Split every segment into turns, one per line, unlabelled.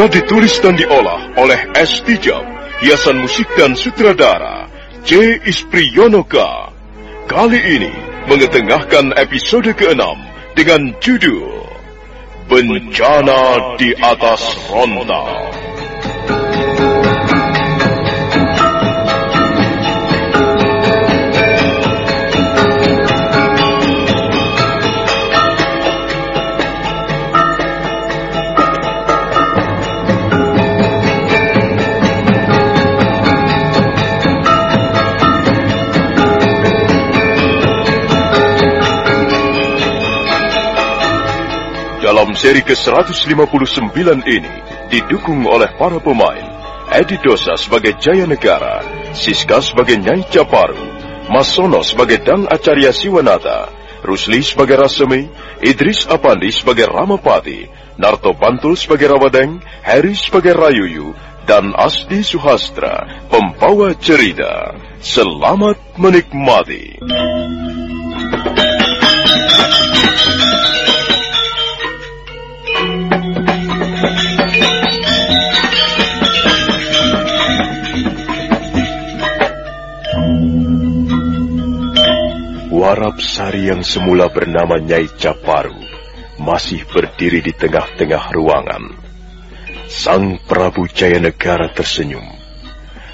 Naskah ditulis dan diolah oleh S. Tijab, hiasan musik dan sutradara C. Ispriyonoka. Kali ini mengetengahkan episode ke-6 dengan judul Bencana di atas Rontal. Seri ke-159 ini didukung oleh para pemain Edi Dosa sebagai Jaya Negara, Siska sebagai Nyai Caparu, Masono sebagai Dang Acarya Siwanata, Rusli sebagai Rasemi, Idris Apandi sebagai Ramapati, Narto Pantul sebagai Rawadeng, Heri sebagai Rayuyu, dan Asdi Suhastra, pembawa cerita. Selamat menikmati. Sari yang semula bernama Nyai Caparu masih berdiri di tengah-tengah ruangan. Sang Prabu Jayanegara tersenyum.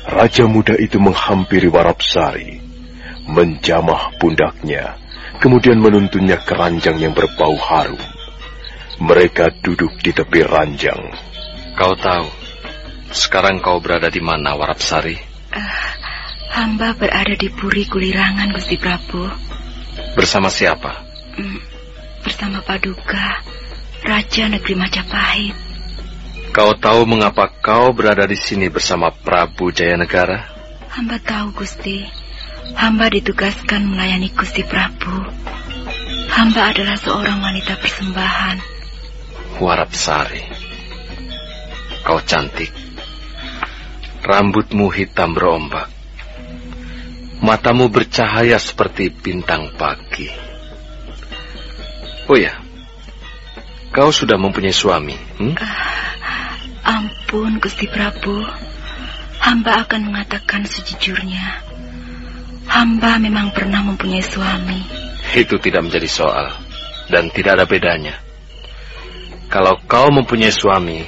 Raja muda itu menghampiri Warap Sari, menjamah pundaknya, kemudian menuntunnya ke ranjang yang berbau harum. Mereka duduk di tepi ranjang.
Kau tahu, sekarang kau berada di mana, Warap Sari?
Hamba berada di Puri Kulirangan, Gusti Prabu.
Bersama siapa?
Hmm, bersama Paduka, Raja Negeri Majapahit.
Kau tahu mengapa kau berada di sini bersama Prabu Jayanegara?
Hamba tahu, Gusti. Hamba ditugaskan melayani Gusti Prabu. Hamba adalah seorang wanita persembahan.
Warap Sari. Kau cantik. Rambutmu hitam berombak. Matamu bercahaya seperti bintang pagi. Oh ya, kau sudah mempunyai suami? Hmm? Uh,
ampun, Gusti Prabu. Hamba akan mengatakan sejujurnya. Hamba memang pernah mempunyai suami.
Itu tidak menjadi soal, dan tidak ada bedanya. Kalau kau mempunyai suami,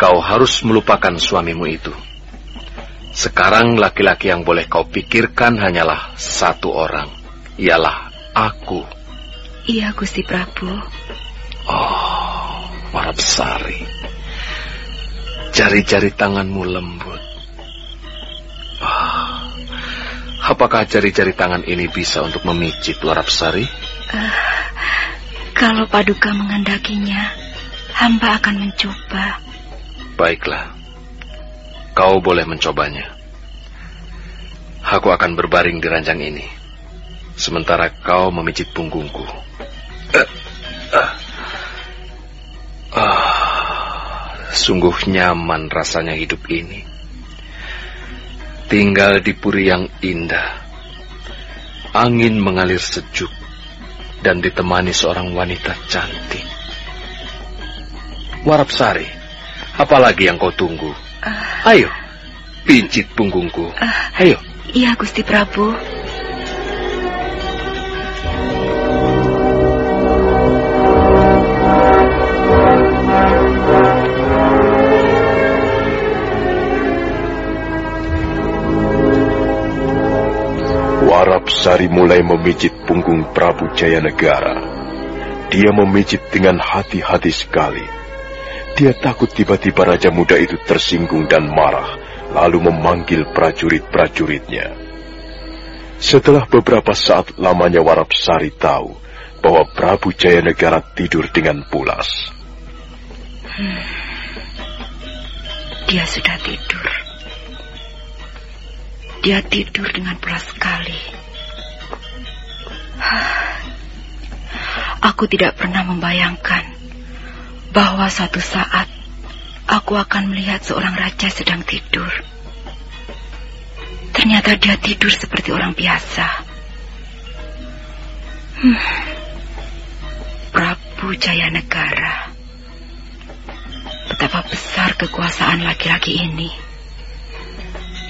kau harus melupakan suamimu itu. Sekarang laki-laki yang boleh kau pikirkan hanyalah satu orang, ialah aku.
Iya, Gusti Prabu.
Oh, Warapsari. Jari-jari tanganmu lembut. Oh, apakah jari-jari tangan ini bisa untuk memijit Warapsari? Uh,
kalau Paduka mengendakinya, hamba akan mencoba.
Baiklah, kau boleh mencobanya. Aku akan berbaring di ranjang ini, sementara kau memijit punggungku. Uh, uh, uh, sungguh nyaman rasanya hidup ini. Tinggal di puri yang indah, angin mengalir sejuk, dan ditemani seorang wanita cantik. Warapsari, Apalagi yang kau tunggu? Uh, Ayo, pincit punggungku. Uh, Ayo.
Iya, Gusti Prabu.
Warap Sari mulai memijit punggung Prabu Jayanegara. Dia memijit dengan hati-hati sekali. Dia takut tiba-tiba Raja Muda itu tersinggung dan marah, lalu memanggil prajurit-prajuritnya. Setelah beberapa saat lamanya Warapsari tahu bahwa Prabu Jayanegara tidur dengan pulas. Hmm.
Dia sudah tidur. Dia tidur dengan pulas sekali. Aku tidak pernah membayangkan bahwa suatu saat aku akan melihat seorang raja sedang tidur. Ternyata dia tidur seperti orang biasa. Hmm. Prabu Jayanegara. Betapa besar kekuasaan laki-laki ini.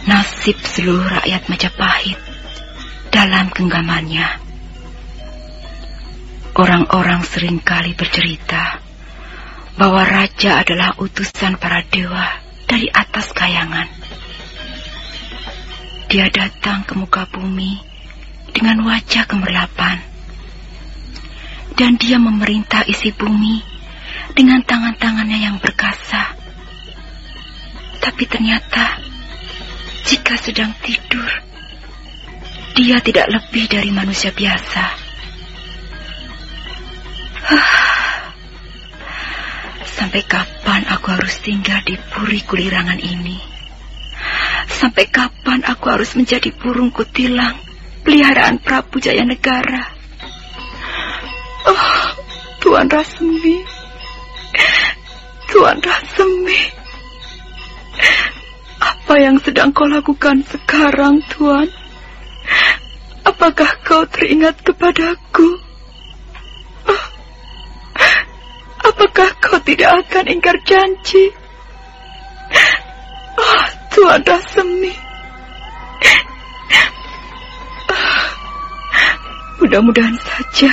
Nasib seluruh rakyat Majapahit dalam genggamannya. Orang-orang sering kali bercerita bahwa raja adalah utusan para dewa dari atas kayangan. Dia datang ke muka bumi dengan wajah kemerlapan. Dan dia memerintah isi bumi dengan tangan-tangannya yang berkasa. Tapi ternyata jika sedang tidur, dia tidak lebih dari manusia biasa. Sampai kapan aku harus tinggal di puri kulirangan ini? Sampai kapan aku harus menjadi burung kutilang peliharaan Prabu Jaya Negara? Oh, Tuan Rasmi. Tuan Rasmi. Apa yang sedang kau lakukan sekarang, Tuan? Apakah kau teringat kepadaku? Apakah kau tidak akan ingkar janji? Oh, Tuan Rasemi. Oh, Mudah-mudahan saja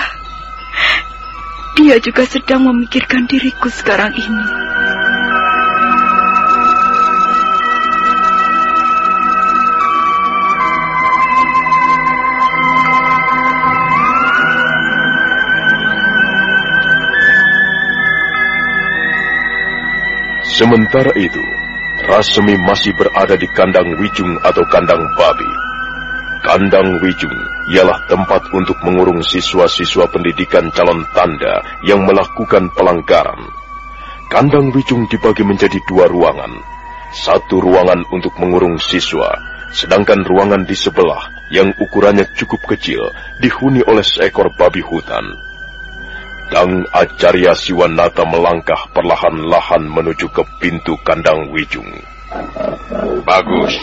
dia juga sedang memikirkan diriku sekarang ini.
Sementara itu, Rasemi masih berada di kandang Wijung atau kandang babi. Kandang Wijung ialah tempat untuk mengurung siswa-siswa pendidikan calon tanda yang melakukan pelanggaran. Kandang Wijung dibagi menjadi dua ruangan. Satu ruangan untuk mengurung siswa, sedangkan ruangan di sebelah yang ukurannya cukup kecil dihuni oleh seekor babi hutan.
Dang Acarya Siwanata melangkah perlahan-lahan menuju ke pintu kandang Wijung.
Bagus.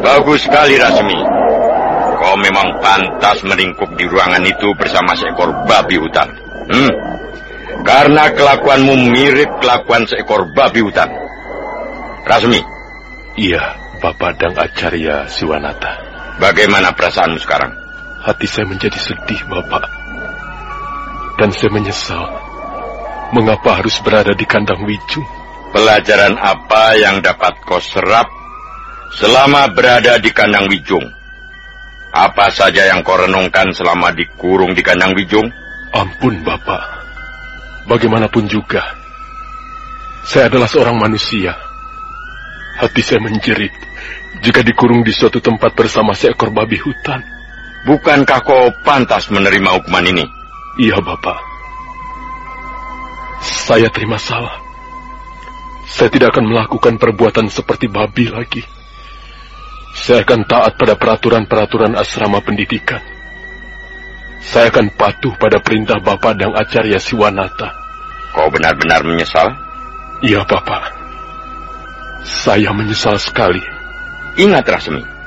Bagus sekali Rasmi. Kau memang pantas meringkuk di ruangan itu bersama seekor babi hutan. Hmm. Karena kelakuanmu mirip kelakuan seekor babi hutan. Rasmi.
Iya, Bapak Dang Acarya Siwanata.
Bagaimana perasaanmu sekarang?
Hati saya menjadi sedih, Bapak. Dan saya menyesal. Mengapa harus berada di kandang Wijung?
Pelajaran apa yang dapat kau serap selama berada di kandang Wijung? Apa saja yang kau renungkan selama dikurung di kandang Wijung?
Ampun, Bapak. Bagaimanapun juga, saya adalah seorang manusia. Hati saya menjerit jika dikurung di suatu tempat bersama seekor babi hutan.
Bukankah kau pantas menerima hukuman ini?
Iya, Bapak. Saya terima salah. Saya tidak akan melakukan perbuatan seperti babi lagi. Saya akan taat pada peraturan-peraturan asrama pendidikan. Saya akan patuh pada perintah Bapak dan Acarya Siwanata.
Kau benar-benar menyesal?
Iya, Bapak. Saya menyesal sekali.
Ingat, Rasmi.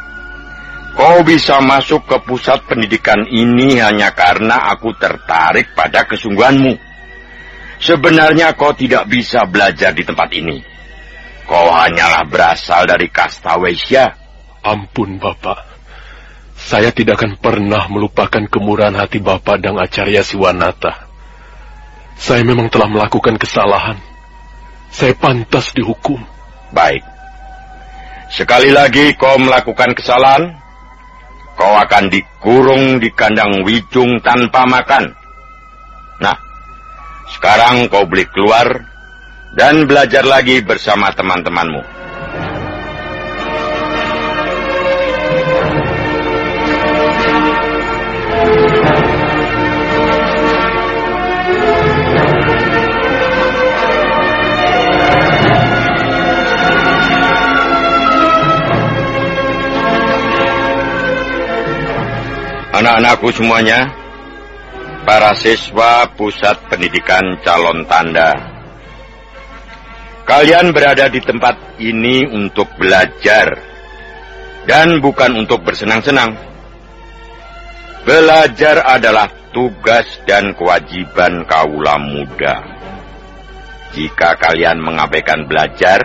Kau bisa masuk ke pusat pendidikan ini hanya karena aku tertarik pada kesungguhanmu. Sebenarnya kau tidak bisa belajar di tempat ini. Kau hanyalah berasal dari kasta Wesya.
Ampun, Bapak. Saya tidak akan pernah melupakan kemurahan hati Bapak dan Acarya Siwanata. Saya memang telah melakukan kesalahan. Saya pantas dihukum.
Baik. Sekali lagi kau melakukan kesalahan, kau akan dikurung di kandang wijung tanpa makan. Nah, sekarang kau boleh keluar dan belajar lagi bersama teman-temanmu. Anak-anakku semuanya, para siswa pusat pendidikan calon tanda. Kalian berada di tempat ini untuk belajar dan bukan untuk bersenang-senang. Belajar adalah tugas dan kewajiban kaula muda. Jika kalian mengabaikan belajar,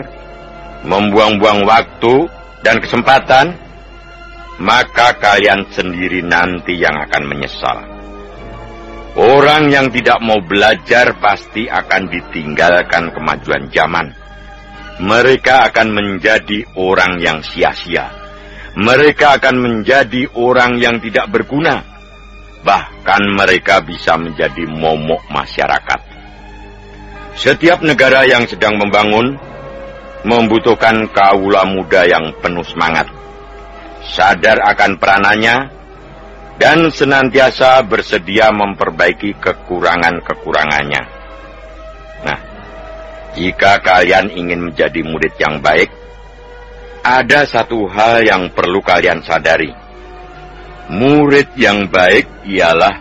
membuang-buang waktu dan kesempatan, maka kalian sendiri nanti yang akan menyesal. Orang yang tidak mau belajar pasti akan ditinggalkan kemajuan zaman. Mereka akan menjadi orang yang sia-sia. Mereka akan menjadi orang yang tidak berguna. Bahkan mereka bisa menjadi momok masyarakat. Setiap negara yang sedang membangun membutuhkan kaula muda yang penuh semangat sadar akan peranannya, dan senantiasa bersedia memperbaiki kekurangan-kekurangannya. Nah, jika kalian ingin menjadi murid yang baik, ada satu hal yang perlu kalian sadari. Murid yang baik ialah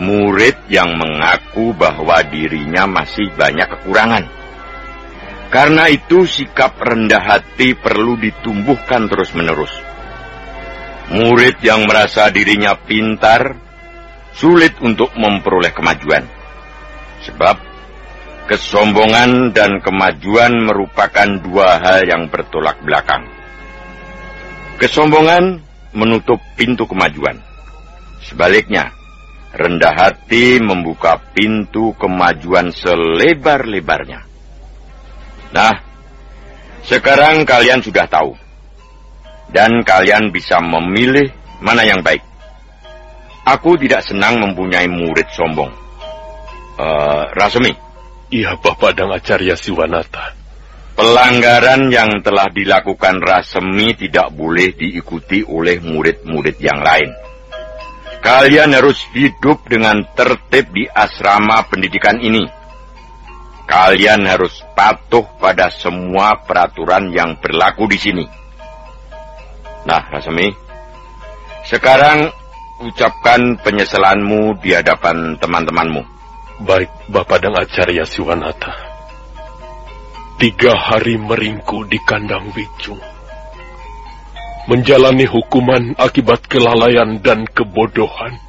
murid yang mengaku bahwa dirinya masih banyak kekurangan. Karena itu sikap rendah hati perlu ditumbuhkan terus-menerus. Murid yang merasa dirinya pintar sulit untuk memperoleh kemajuan. Sebab kesombongan dan kemajuan merupakan dua hal yang bertolak belakang. Kesombongan menutup pintu kemajuan. Sebaliknya, rendah hati membuka pintu kemajuan selebar-lebarnya. Nah, sekarang kalian sudah tahu dan kalian bisa memilih mana yang baik. Aku tidak senang mempunyai murid sombong. Uh, Rasmi.
Iya, Bapak dan Acarya Siwanata.
Pelanggaran yang telah dilakukan Rasmi tidak boleh diikuti oleh murid-murid yang lain. Kalian harus hidup dengan tertib di asrama pendidikan ini. Kalian harus patuh pada semua peraturan yang berlaku di sini. Nah, Rasmi, sekarang ucapkan penyesalanmu di hadapan teman-temanmu.
Baik, Bapak dan Acarya Siwanata. Tiga hari meringku di kandang Wijung. Menjalani hukuman akibat kelalaian dan kebodohan.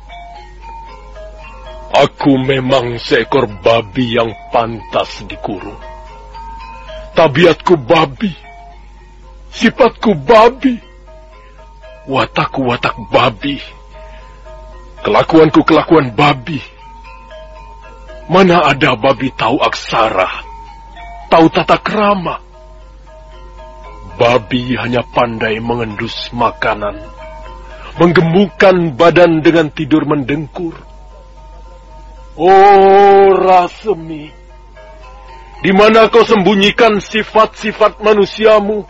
Aku memang seekor babi yang pantas dikurung. Tabiatku babi. Sifatku babi. Watakku watak babi. Kelakuanku kelakuan babi. Mana ada babi tahu aksara, tahu tata kerama. Babi hanya pandai mengendus makanan, menggemukkan badan dengan tidur mendengkur. Oh, Rasemi, di mana kau sembunyikan sifat-sifat manusiamu?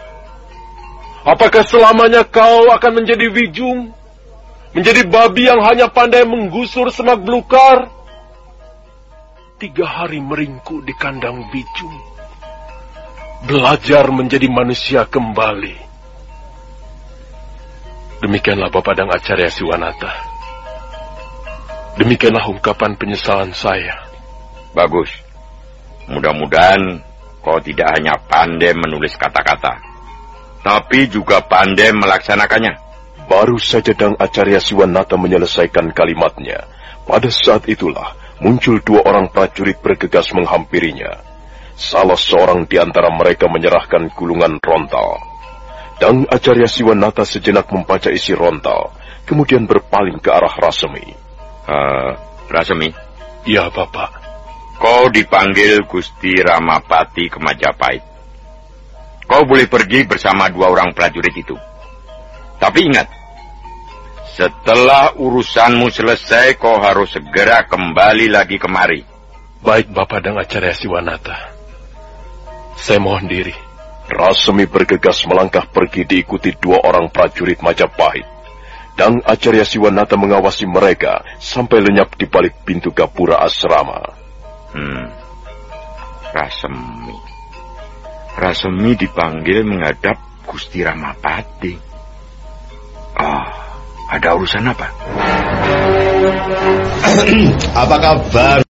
Apakah selamanya kau akan menjadi wijung? Menjadi babi yang hanya pandai menggusur semak belukar? tiga hari meringku di kandang bijung. Belajar menjadi manusia kembali. Demikianlah Bapak dan Acarya Siwanata. Demikianlah ungkapan penyesalan saya.
Bagus. Mudah-mudahan kau tidak hanya pandai menulis kata-kata, tapi juga pandai melaksanakannya.
Baru saja Dang Acarya Siwanata menyelesaikan kalimatnya. Pada saat itulah muncul dua orang prajurit bergegas menghampirinya. Salah seorang di antara mereka menyerahkan gulungan rontal. Dan Acarya Siwanata sejenak membaca isi rontal, kemudian berpaling ke arah Rasemi.
Uh, Rasemi?
Ya, Bapak.
Kau dipanggil Gusti Ramapati ke Majapahit. Kau boleh pergi bersama dua orang prajurit itu. Tapi ingat, setelah urusanmu selesai, kau harus segera kembali lagi kemari.
Baik, Bapak dan Acarya Siwanata. Saya mohon diri.
Rasemi bergegas melangkah pergi diikuti dua orang prajurit Majapahit. Dan Acarya Siwanata mengawasi mereka sampai lenyap di balik pintu gapura asrama.
Hmm. Rasemi. Rasemi dipanggil menghadap Gusti Ramapati. Oh. Ada urusan apa?
apa kabar?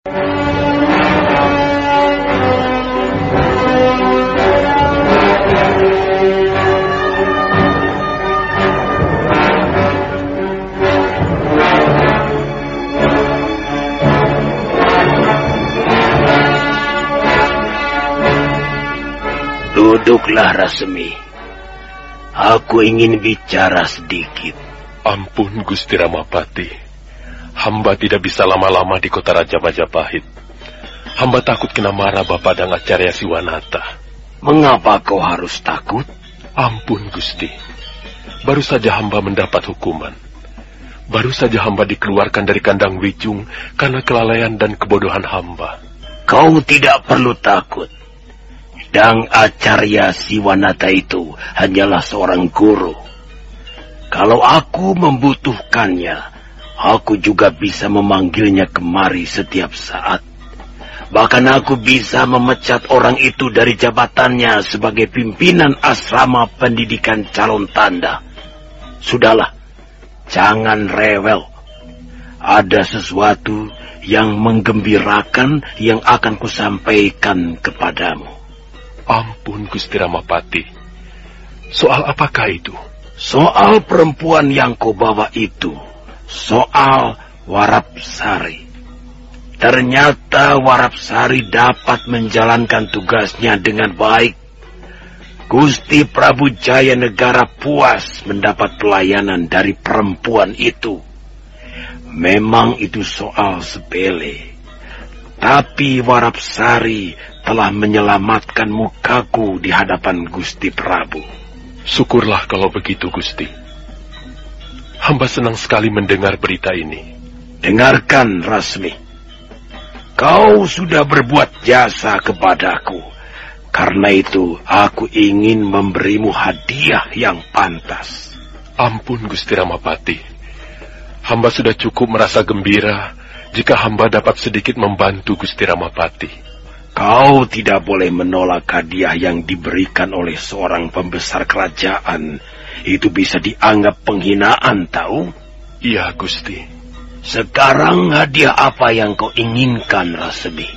Duduklah Rasmi. Aku ingin bicara sedikit.
Ampun Gusti Ramapati, hamba tidak bisa lama-lama di kota Raja Majapahit. Hamba takut kena marah Bapak dan Acarya Siwanata.
Mengapa kau harus takut?
Ampun Gusti, baru saja hamba mendapat hukuman. Baru saja hamba dikeluarkan dari kandang Wijung karena kelalaian dan kebodohan hamba.
Kau tidak perlu takut. Dang Acarya Siwanata itu hanyalah seorang guru kalau aku membutuhkannya, aku juga bisa memanggilnya kemari setiap saat. Bahkan aku bisa memecat orang itu dari jabatannya sebagai pimpinan asrama pendidikan calon tanda. Sudahlah, jangan rewel. Ada sesuatu yang menggembirakan yang akan kusampaikan kepadamu.
Ampun Gusti Ramapati. Soal apakah itu?
Soal perempuan yang kau bawa itu, soal Warap Sari. Ternyata Warap Sari dapat menjalankan tugasnya dengan baik. Gusti Prabu Jaya Negara puas mendapat pelayanan dari perempuan itu. Memang itu soal sepele. Tapi Warap Sari telah menyelamatkan mukaku di hadapan Gusti Prabu.
Syukurlah kalau begitu, Gusti. Hamba senang sekali mendengar berita ini.
Dengarkan, Rasmi. Kau sudah berbuat jasa kepadaku. Karena itu, aku ingin memberimu hadiah yang pantas.
Ampun, Gusti Ramapati. Hamba sudah cukup merasa gembira jika hamba dapat sedikit membantu Gusti Ramapati.
Kau tidak boleh menolak hadiah yang diberikan oleh seorang pembesar kerajaan. Itu bisa dianggap penghinaan, tahu?
Iya, Gusti.
Sekarang hadiah apa yang kau inginkan, Rasemi?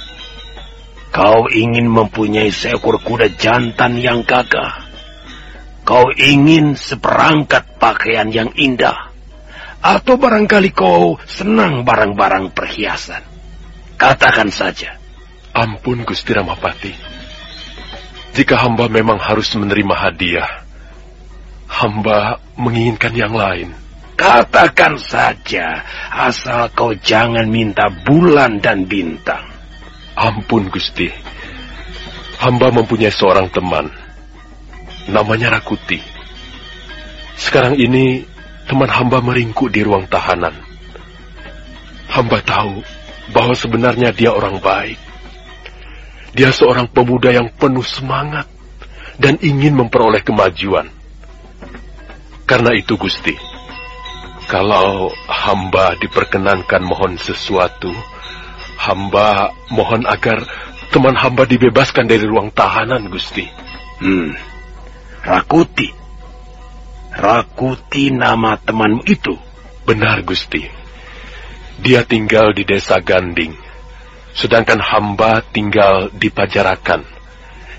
Kau ingin mempunyai seekor kuda jantan yang gagah. Kau ingin seperangkat pakaian yang indah. Atau barangkali kau senang barang-barang perhiasan. Katakan saja.
Ampun Gusti Ramapati. Jika hamba memang harus menerima hadiah, hamba menginginkan yang lain.
Katakan saja, asal kau jangan minta bulan dan bintang.
Ampun Gusti, hamba mempunyai seorang teman, namanya Rakuti. Sekarang ini teman hamba meringkuk di ruang tahanan. Hamba tahu bahwa sebenarnya dia orang baik. Dia seorang pemuda yang penuh semangat dan ingin memperoleh kemajuan. Karena itu Gusti, kalau hamba diperkenankan mohon sesuatu, hamba mohon agar teman hamba dibebaskan dari ruang tahanan, Gusti.
Hmm, Rakuti. Rakuti nama temanmu itu?
Benar, Gusti. Dia tinggal di desa Ganding, sedangkan hamba tinggal di Pajarakan.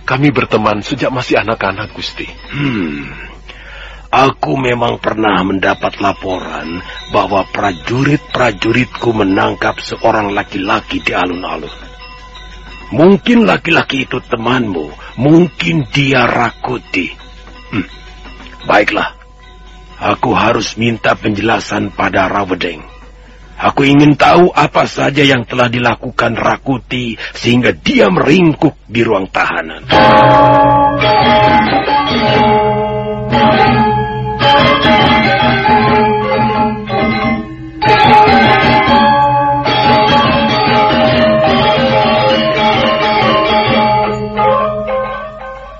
Kami berteman sejak masih anak-anak, Gusti.
Hmm, Aku memang pernah mendapat laporan bahwa prajurit-prajuritku menangkap seorang laki-laki di alun-alun. Mungkin laki-laki itu temanmu, mungkin dia Rakuti. Hmm. Baiklah, aku harus minta penjelasan pada Rawedeng. Aku ingin tahu apa saja yang telah dilakukan Rakuti sehingga dia meringkuk di ruang tahanan.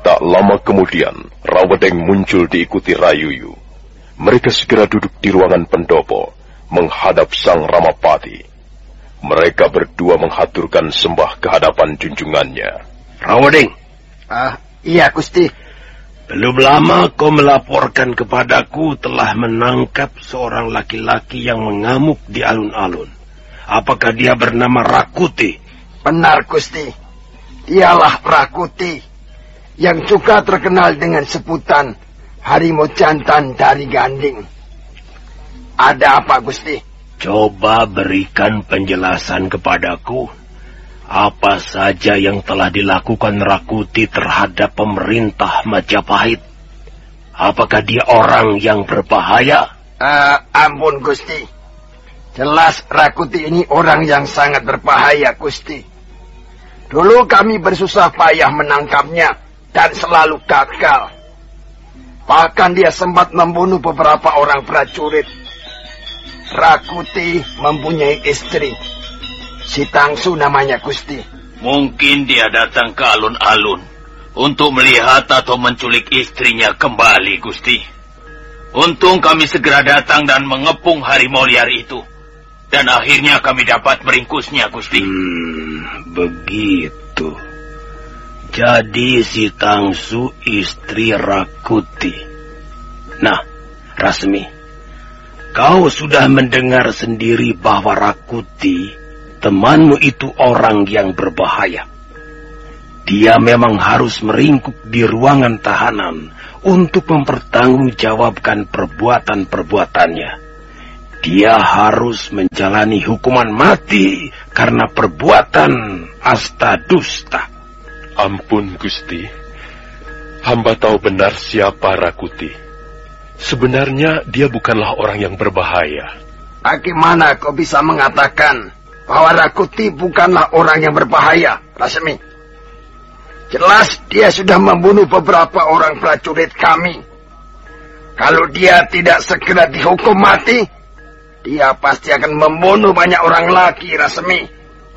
Tak lama kemudian, Rawedeng muncul diikuti Rayuyu. Mereka segera duduk di ruangan pendopo, menghadap sang Ramapati. Mereka berdua menghaturkan sembah kehadapan junjungannya.
Rawedeng.
Ah, iya Gusti.
Belum lama kau melaporkan kepadaku telah menangkap seorang laki-laki yang mengamuk di alun-alun. Apakah dia bernama Rakuti?
Benar Gusti. Dialah Rakuti yang juga terkenal dengan sebutan harimau jantan dari Ganding. Ada apa Gusti?
Coba berikan penjelasan kepadaku. Apa saja yang telah dilakukan Rakuti terhadap pemerintah Majapahit? Apakah dia orang yang berbahaya?
Uh, ampun Gusti. Jelas Rakuti ini orang yang sangat berbahaya Gusti. Dulu kami bersusah payah menangkapnya dan selalu gagal. Bahkan dia sempat membunuh beberapa orang prajurit. Rakuti mempunyai istri Si Tangsu namanya Gusti.
Mungkin dia datang ke alun-alun untuk melihat atau menculik istrinya kembali, Gusti. Untung kami segera datang dan mengepung harimau liar itu. Dan akhirnya kami dapat meringkusnya, Gusti.
Hmm, begitu. Jadi si Tangsu istri Rakuti. Nah, Rasmi, kau sudah mendengar sendiri bahwa Rakuti temanmu itu orang yang berbahaya. Dia memang harus meringkuk di ruangan tahanan untuk mempertanggungjawabkan perbuatan-perbuatannya. Dia harus menjalani hukuman mati karena perbuatan asta dusta.
Ampun Gusti, hamba tahu benar siapa Rakuti. Sebenarnya dia bukanlah orang yang berbahaya.
Bagaimana kau bisa mengatakan bahwa Rakuti bukanlah orang yang berbahaya, Rasmi. Jelas dia sudah membunuh beberapa orang prajurit kami. Kalau dia tidak segera dihukum mati, dia pasti akan membunuh banyak orang lagi, Rasmi.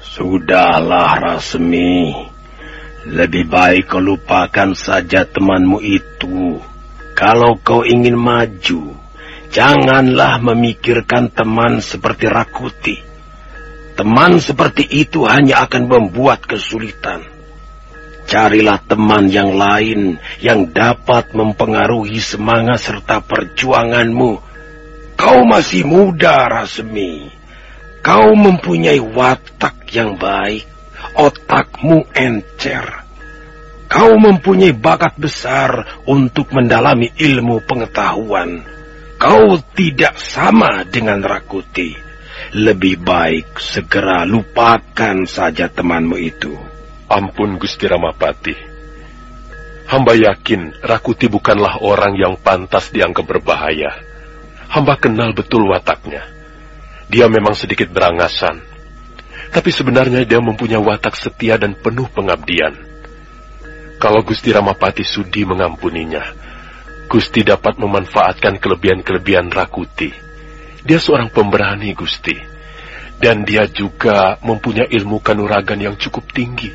Sudahlah, Rasmi. Lebih baik kau lupakan saja temanmu itu. Kalau kau ingin maju, janganlah memikirkan teman seperti Rakuti. Teman seperti itu hanya akan membuat kesulitan. Carilah teman yang lain yang dapat mempengaruhi semangat serta perjuanganmu. Kau masih muda, Rasmi. Kau mempunyai watak yang baik, otakmu encer. Kau mempunyai bakat besar untuk mendalami ilmu pengetahuan. Kau tidak sama dengan Rakuti. Lebih baik segera lupakan saja temanmu itu.
Ampun Gusti Ramapati. Hamba yakin Rakuti bukanlah orang yang pantas dianggap berbahaya. Hamba kenal betul wataknya. Dia memang sedikit berangasan. Tapi sebenarnya dia mempunyai watak setia dan penuh pengabdian. Kalau Gusti Ramapati sudi mengampuninya, Gusti dapat memanfaatkan kelebihan-kelebihan Rakuti. Dia seorang pemberani, Gusti. Dan dia juga mempunyai ilmu kanuragan yang cukup tinggi.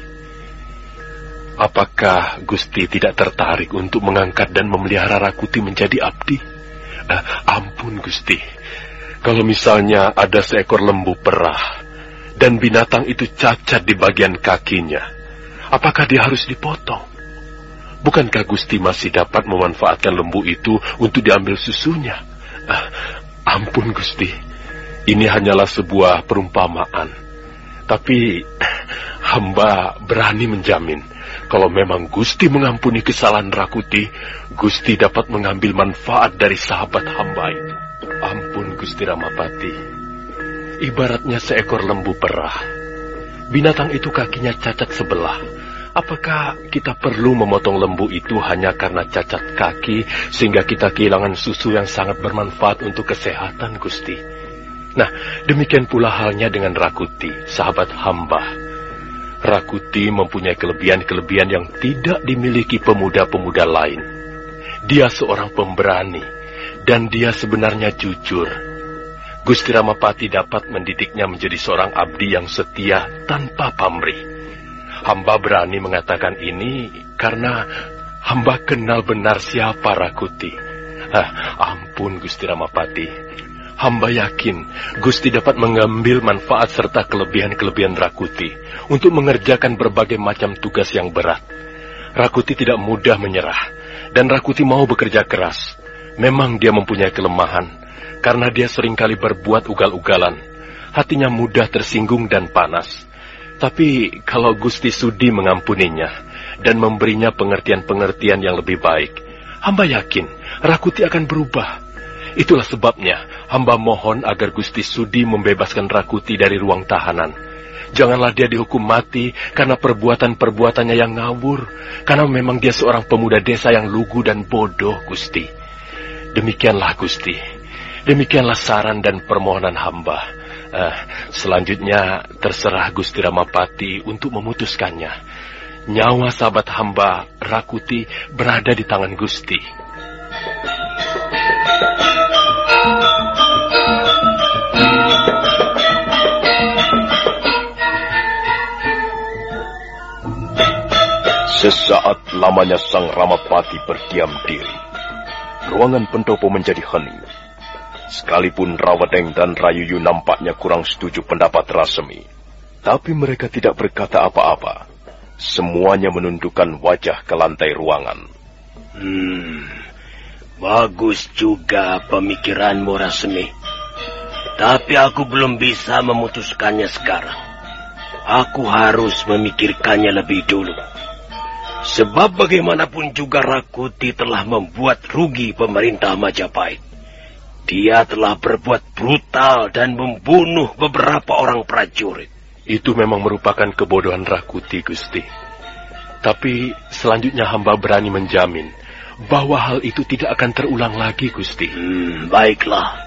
Apakah Gusti tidak tertarik untuk mengangkat dan memelihara Rakuti menjadi abdi? Uh, ampun Gusti, kalau misalnya ada seekor lembu perah dan binatang itu cacat di bagian kakinya, apakah dia harus dipotong? Bukankah Gusti masih dapat memanfaatkan lembu itu untuk diambil susunya? Uh, ampun Gusti, ini hanyalah sebuah perumpamaan. Tapi hamba berani menjamin kalau memang Gusti mengampuni kesalahan Rakuti, Gusti dapat mengambil manfaat dari sahabat hamba itu. Ampun Gusti Ramapati. Ibaratnya seekor lembu perah. Binatang itu kakinya cacat sebelah. Apakah kita perlu memotong lembu itu hanya karena cacat kaki sehingga kita kehilangan susu yang sangat bermanfaat untuk kesehatan Gusti? Nah, demikian pula halnya dengan Rakuti, sahabat hamba. Rakuti mempunyai kelebihan-kelebihan yang tidak dimiliki pemuda-pemuda lain. Dia seorang pemberani, dan dia sebenarnya jujur. Gusti Ramapati dapat mendidiknya menjadi seorang abdi yang setia tanpa pamrih. Hamba berani mengatakan ini karena hamba kenal benar siapa Rakuti. Ah, ampun Gusti Ramapati, Hamba yakin Gusti dapat mengambil manfaat serta kelebihan-kelebihan Rakuti untuk mengerjakan berbagai macam tugas yang berat. Rakuti tidak mudah menyerah, dan Rakuti mau bekerja keras. Memang dia mempunyai kelemahan, karena dia sering kali berbuat ugal-ugalan. Hatinya mudah tersinggung dan panas. Tapi kalau Gusti sudi mengampuninya dan memberinya pengertian-pengertian yang lebih baik, hamba yakin Rakuti akan berubah Itulah sebabnya hamba mohon agar Gusti Sudi membebaskan Rakuti dari ruang tahanan. Janganlah dia dihukum mati karena perbuatan-perbuatannya yang ngawur, karena memang dia seorang pemuda desa yang lugu dan bodoh, Gusti. Demikianlah Gusti. Demikianlah saran dan permohonan hamba. Uh, selanjutnya terserah Gusti Ramapati untuk memutuskannya. Nyawa sahabat hamba Rakuti berada di tangan Gusti.
Sesaat lamanya sang Ramapati berdiam diri. Ruangan pendopo menjadi hening. Sekalipun Rawadeng dan Rayuyu nampaknya kurang setuju pendapat Rasemi, tapi mereka tidak berkata apa-apa. Semuanya menundukkan wajah ke lantai ruangan.
Hmm, bagus juga pemikiranmu Rasemi. Tapi aku belum bisa memutuskannya sekarang. Aku harus memikirkannya lebih dulu. Sebab bagaimanapun juga Rakuti telah membuat rugi pemerintah Majapahit. Dia telah berbuat brutal dan membunuh beberapa orang prajurit.
Itu memang merupakan kebodohan Rakuti, Gusti. Tapi selanjutnya hamba berani menjamin bahwa hal itu tidak akan terulang lagi, Gusti.
Hmm, baiklah.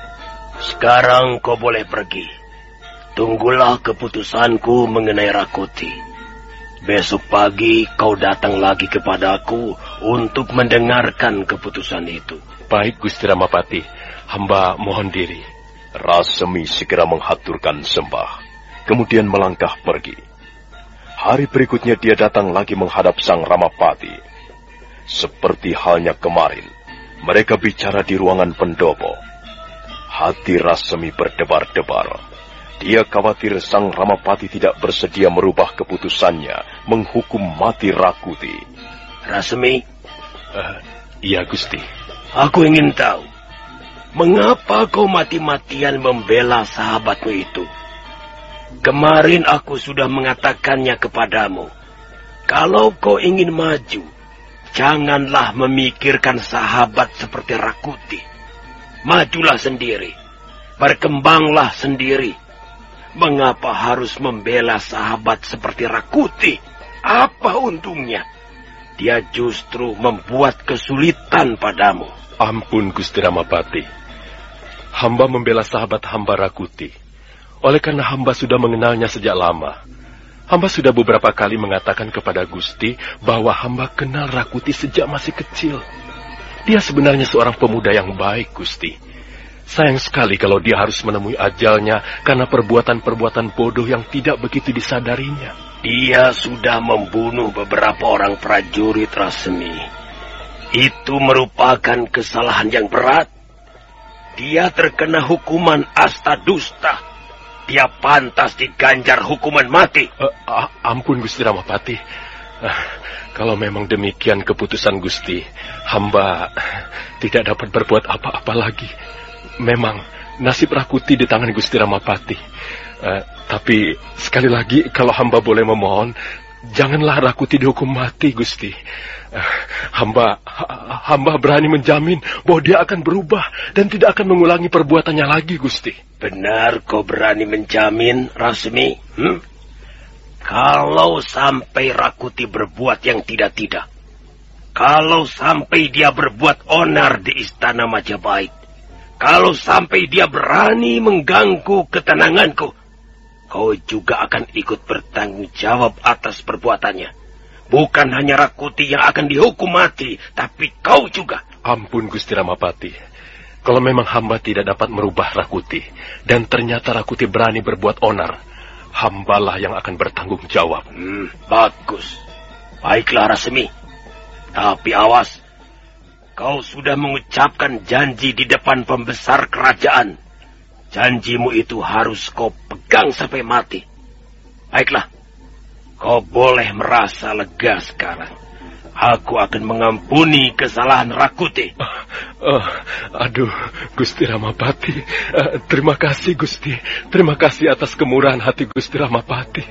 Sekarang kau boleh pergi. Tunggulah keputusanku mengenai Rakuti. Besok pagi kau datang lagi kepadaku untuk mendengarkan keputusan itu.
Baik Gusti Ramapati, hamba mohon diri.
Rasemi segera menghaturkan sembah, kemudian melangkah pergi. Hari berikutnya dia datang lagi menghadap sang Ramapati. Seperti halnya kemarin, mereka bicara di ruangan pendopo. Hati Rasemi berdebar-debar. Dia khawatir sang Ramapati tidak bersedia merubah keputusannya menghukum mati Rakuti.
Rasmi?
Uh, iya, Gusti.
Aku ingin tahu, mengapa kau mati-matian membela sahabatmu itu? Kemarin aku sudah mengatakannya kepadamu. Kalau kau ingin maju, janganlah memikirkan sahabat seperti Rakuti. Majulah sendiri. Berkembanglah sendiri. Mengapa harus membela sahabat seperti Rakuti? Apa untungnya? Dia justru membuat kesulitan padamu.
Ampun Gusti Ramapati. Hamba membela sahabat hamba Rakuti. Oleh karena hamba sudah mengenalnya sejak lama. Hamba sudah beberapa kali mengatakan kepada Gusti bahwa hamba kenal Rakuti sejak masih kecil. Dia sebenarnya seorang pemuda yang baik, Gusti. Sayang sekali kalau dia harus menemui ajalnya karena perbuatan-perbuatan bodoh yang tidak begitu disadarinya.
Dia sudah membunuh beberapa orang prajurit Rasmi. Itu merupakan kesalahan yang berat. Dia terkena hukuman asta dusta. Dia pantas diganjar hukuman mati.
Uh, ampun Gusti Ramapati. Uh, kalau memang demikian keputusan Gusti, hamba tidak dapat berbuat apa-apa lagi. Memang nasib Rakuti di tangan Gusti Ramapati. Uh, tapi sekali lagi kalau hamba boleh memohon, janganlah Rakuti dihukum mati, Gusti. Hamba hamba berani menjamin bahwa dia akan berubah dan tidak akan mengulangi perbuatannya lagi, Gusti.
Benar kau berani menjamin, Rasmi? Hmm? Kalau sampai Rakuti berbuat yang tidak-tidak, kalau sampai dia berbuat onar di istana Majapahit, kalau sampai dia berani mengganggu ketenanganku, kau juga akan ikut bertanggung jawab atas perbuatannya. Bukan hanya Rakuti yang akan dihukum mati, tapi kau juga.
Ampun Gusti Ramapati. Kalau memang hamba tidak dapat merubah Rakuti, dan ternyata Rakuti berani berbuat onar, hambalah yang akan bertanggung jawab.
Hmm, bagus. Baiklah Rasmi. Tapi awas, Kau sudah mengucapkan janji di depan pembesar kerajaan. Janjimu itu harus kau pegang sampai mati. Baiklah, kau boleh merasa lega sekarang. Aku akan mengampuni kesalahan Rakuti. Uh,
uh, aduh, Gusti Ramapati. Uh, terima kasih, Gusti. Terima kasih atas kemurahan hati Gusti Ramapati.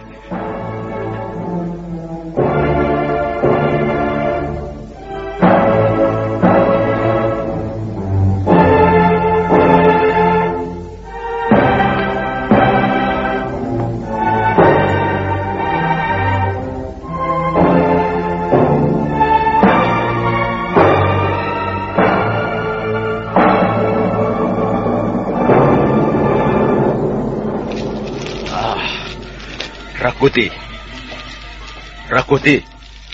Rakuti. Rakuti,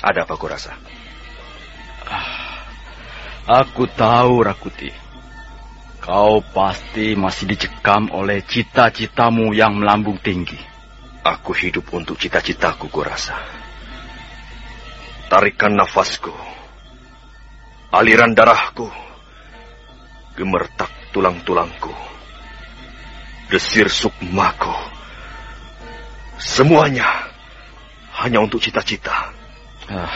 ada apa kau rasa?
Ah, aku tahu, Rakuti. Kau pasti masih dicekam oleh cita-citamu yang melambung tinggi.
Aku hidup untuk cita-citaku, ku rasa. Tarikan nafasku. Aliran darahku. Gemertak tulang-tulangku. Desir sukmaku Semuanya hanya untuk cita-cita. Ah.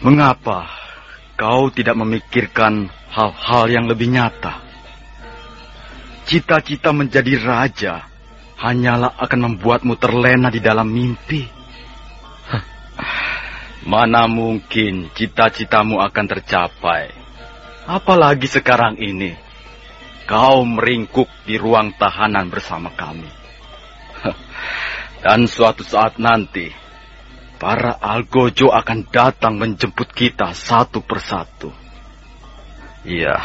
Mengapa kau tidak memikirkan hal-hal yang lebih nyata? Cita-cita menjadi raja hanyalah akan membuatmu terlena di dalam mimpi. Mana mungkin cita-citamu akan tercapai? Apalagi sekarang ini, kau meringkuk di ruang tahanan bersama kami. Dan suatu saat nanti, para algojo akan datang menjemput kita satu persatu. Iya,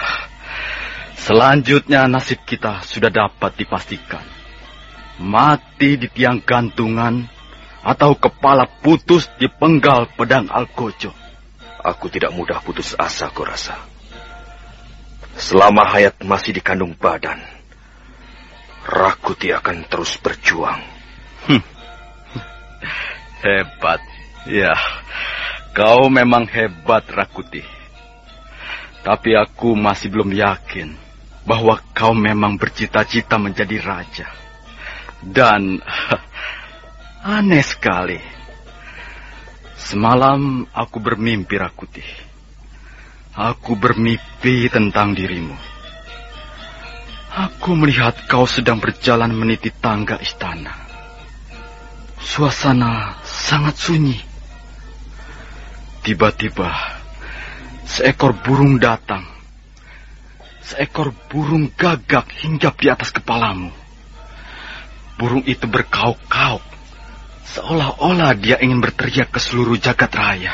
selanjutnya nasib kita sudah dapat dipastikan. Mati di tiang gantungan atau kepala putus di penggal pedang algojo.
Aku tidak mudah putus asa, aku rasa. Selama hayat masih dikandung badan, Rakuti akan terus berjuang Hmm.
Hebat. Ya, kau memang hebat, Rakuti. Tapi aku masih belum yakin bahwa kau memang bercita-cita menjadi raja. Dan aneh sekali. Semalam aku bermimpi, Rakuti. Aku bermimpi tentang dirimu. Aku melihat kau sedang berjalan meniti tangga istana. Suasana sangat sunyi. Tiba-tiba, seekor burung datang. Seekor burung gagak hinggap di atas kepalamu. Burung itu berkauk-kauk, seolah-olah dia ingin berteriak ke seluruh jagat raya.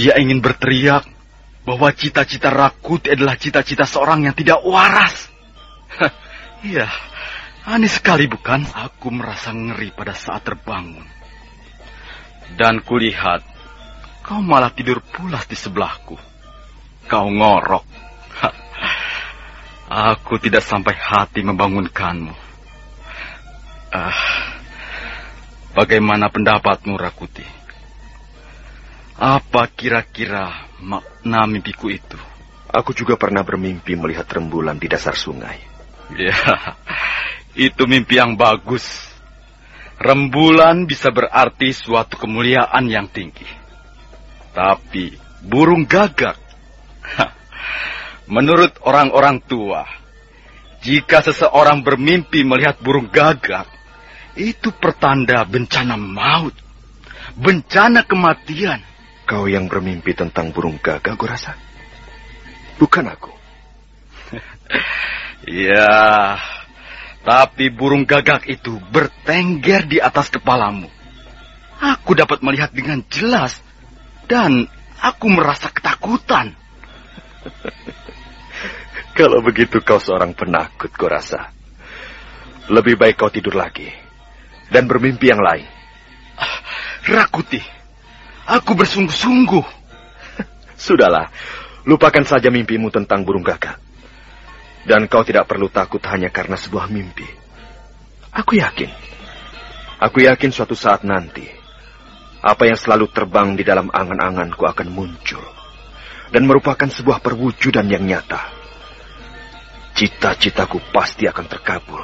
Dia ingin berteriak bahwa cita-cita Rakuti adalah cita-cita seorang yang tidak waras. Iya, aneh sekali bukan? Aku merasa ngeri pada saat terbangun. Dan kulihat, kau malah tidur pulas di sebelahku. Kau ngorok. Aku tidak sampai hati membangunkanmu. Ah, bagaimana pendapatmu, Rakuti? Apa kira-kira makna mimpiku itu?
Aku juga pernah bermimpi melihat rembulan di dasar sungai.
Ya, itu mimpi yang bagus. Rembulan bisa berarti suatu kemuliaan yang tinggi. Tapi burung gagak, menurut orang-orang tua, jika seseorang bermimpi melihat burung gagak, itu pertanda bencana maut, bencana kematian.
Kau yang bermimpi tentang burung gagak, gue rasa. Bukan aku.
ya, tapi burung gagak itu bertengger di atas kepalamu. Aku dapat melihat dengan jelas dan aku merasa ketakutan.
Kalau begitu kau seorang penakut, gue rasa. Lebih baik kau tidur lagi dan bermimpi yang lain.
Rakuti, Aku bersungguh-sungguh.
Sudahlah, lupakan saja mimpimu tentang burung gagak. Dan kau tidak perlu takut hanya karena sebuah mimpi. Aku yakin. Aku yakin suatu saat nanti, apa yang selalu terbang di dalam angan-anganku akan muncul. Dan merupakan sebuah perwujudan yang nyata. Cita-citaku pasti akan terkabul.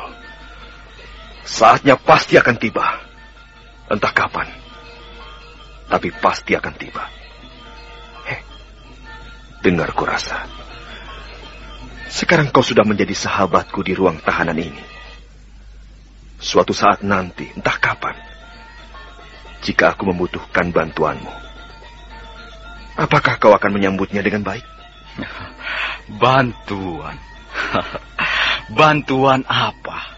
Saatnya pasti akan tiba. Entah kapan tapi pasti akan tiba. Heh, dengar ku rasa. Sekarang kau sudah menjadi sahabatku di ruang tahanan ini. Suatu saat nanti, entah kapan, jika aku membutuhkan bantuanmu, apakah kau akan menyambutnya dengan baik?
Bantuan? Bantuan apa?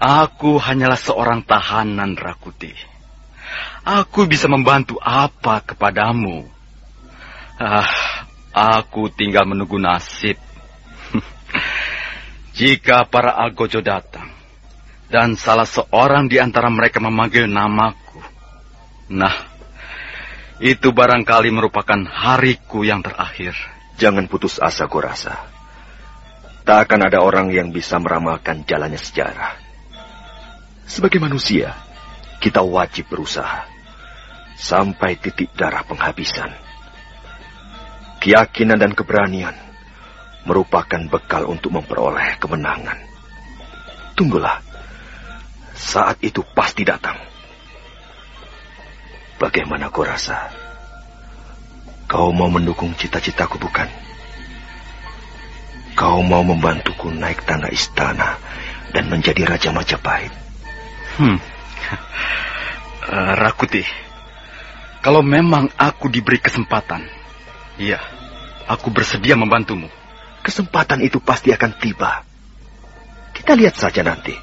Aku hanyalah seorang tahanan Rakuti. Aku bisa membantu apa kepadamu? Ah, aku tinggal menunggu nasib. Jika para algojo datang, dan salah seorang di antara mereka memanggil namaku, nah, itu barangkali merupakan hariku yang terakhir.
Jangan putus asa, ku rasa. Tak akan ada orang yang bisa meramalkan jalannya sejarah. Sebagai manusia, kita wajib berusaha sampai titik darah penghabisan. Keyakinan dan keberanian merupakan bekal untuk memperoleh kemenangan. Tunggulah, saat itu pasti datang. Bagaimana kau rasa? Kau mau mendukung cita-citaku bukan? Kau mau membantuku naik tangga istana dan menjadi Raja Majapahit?
Hmm. Uh, Rakuti, kalau memang aku diberi kesempatan, iya, aku bersedia membantumu.
Kesempatan itu pasti akan tiba. Kita lihat saja nanti.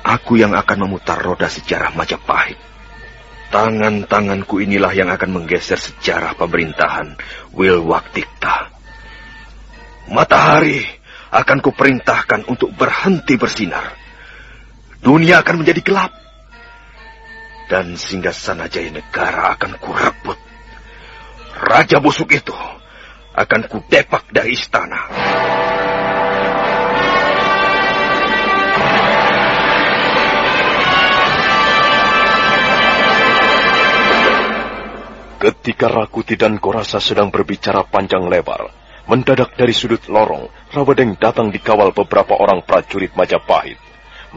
Aku yang akan memutar roda sejarah Majapahit. Tangan-tanganku inilah yang akan menggeser sejarah pemerintahan Wilwaktikta. Matahari akan kuperintahkan untuk berhenti bersinar. Dunia akan menjadi gelap dan singgah sana jaya negara akan kurebut. Raja busuk itu akan kudepak dari istana.
Ketika Rakuti dan Korasa sedang berbicara panjang lebar, mendadak dari sudut lorong, Rawadeng datang dikawal beberapa orang prajurit Majapahit.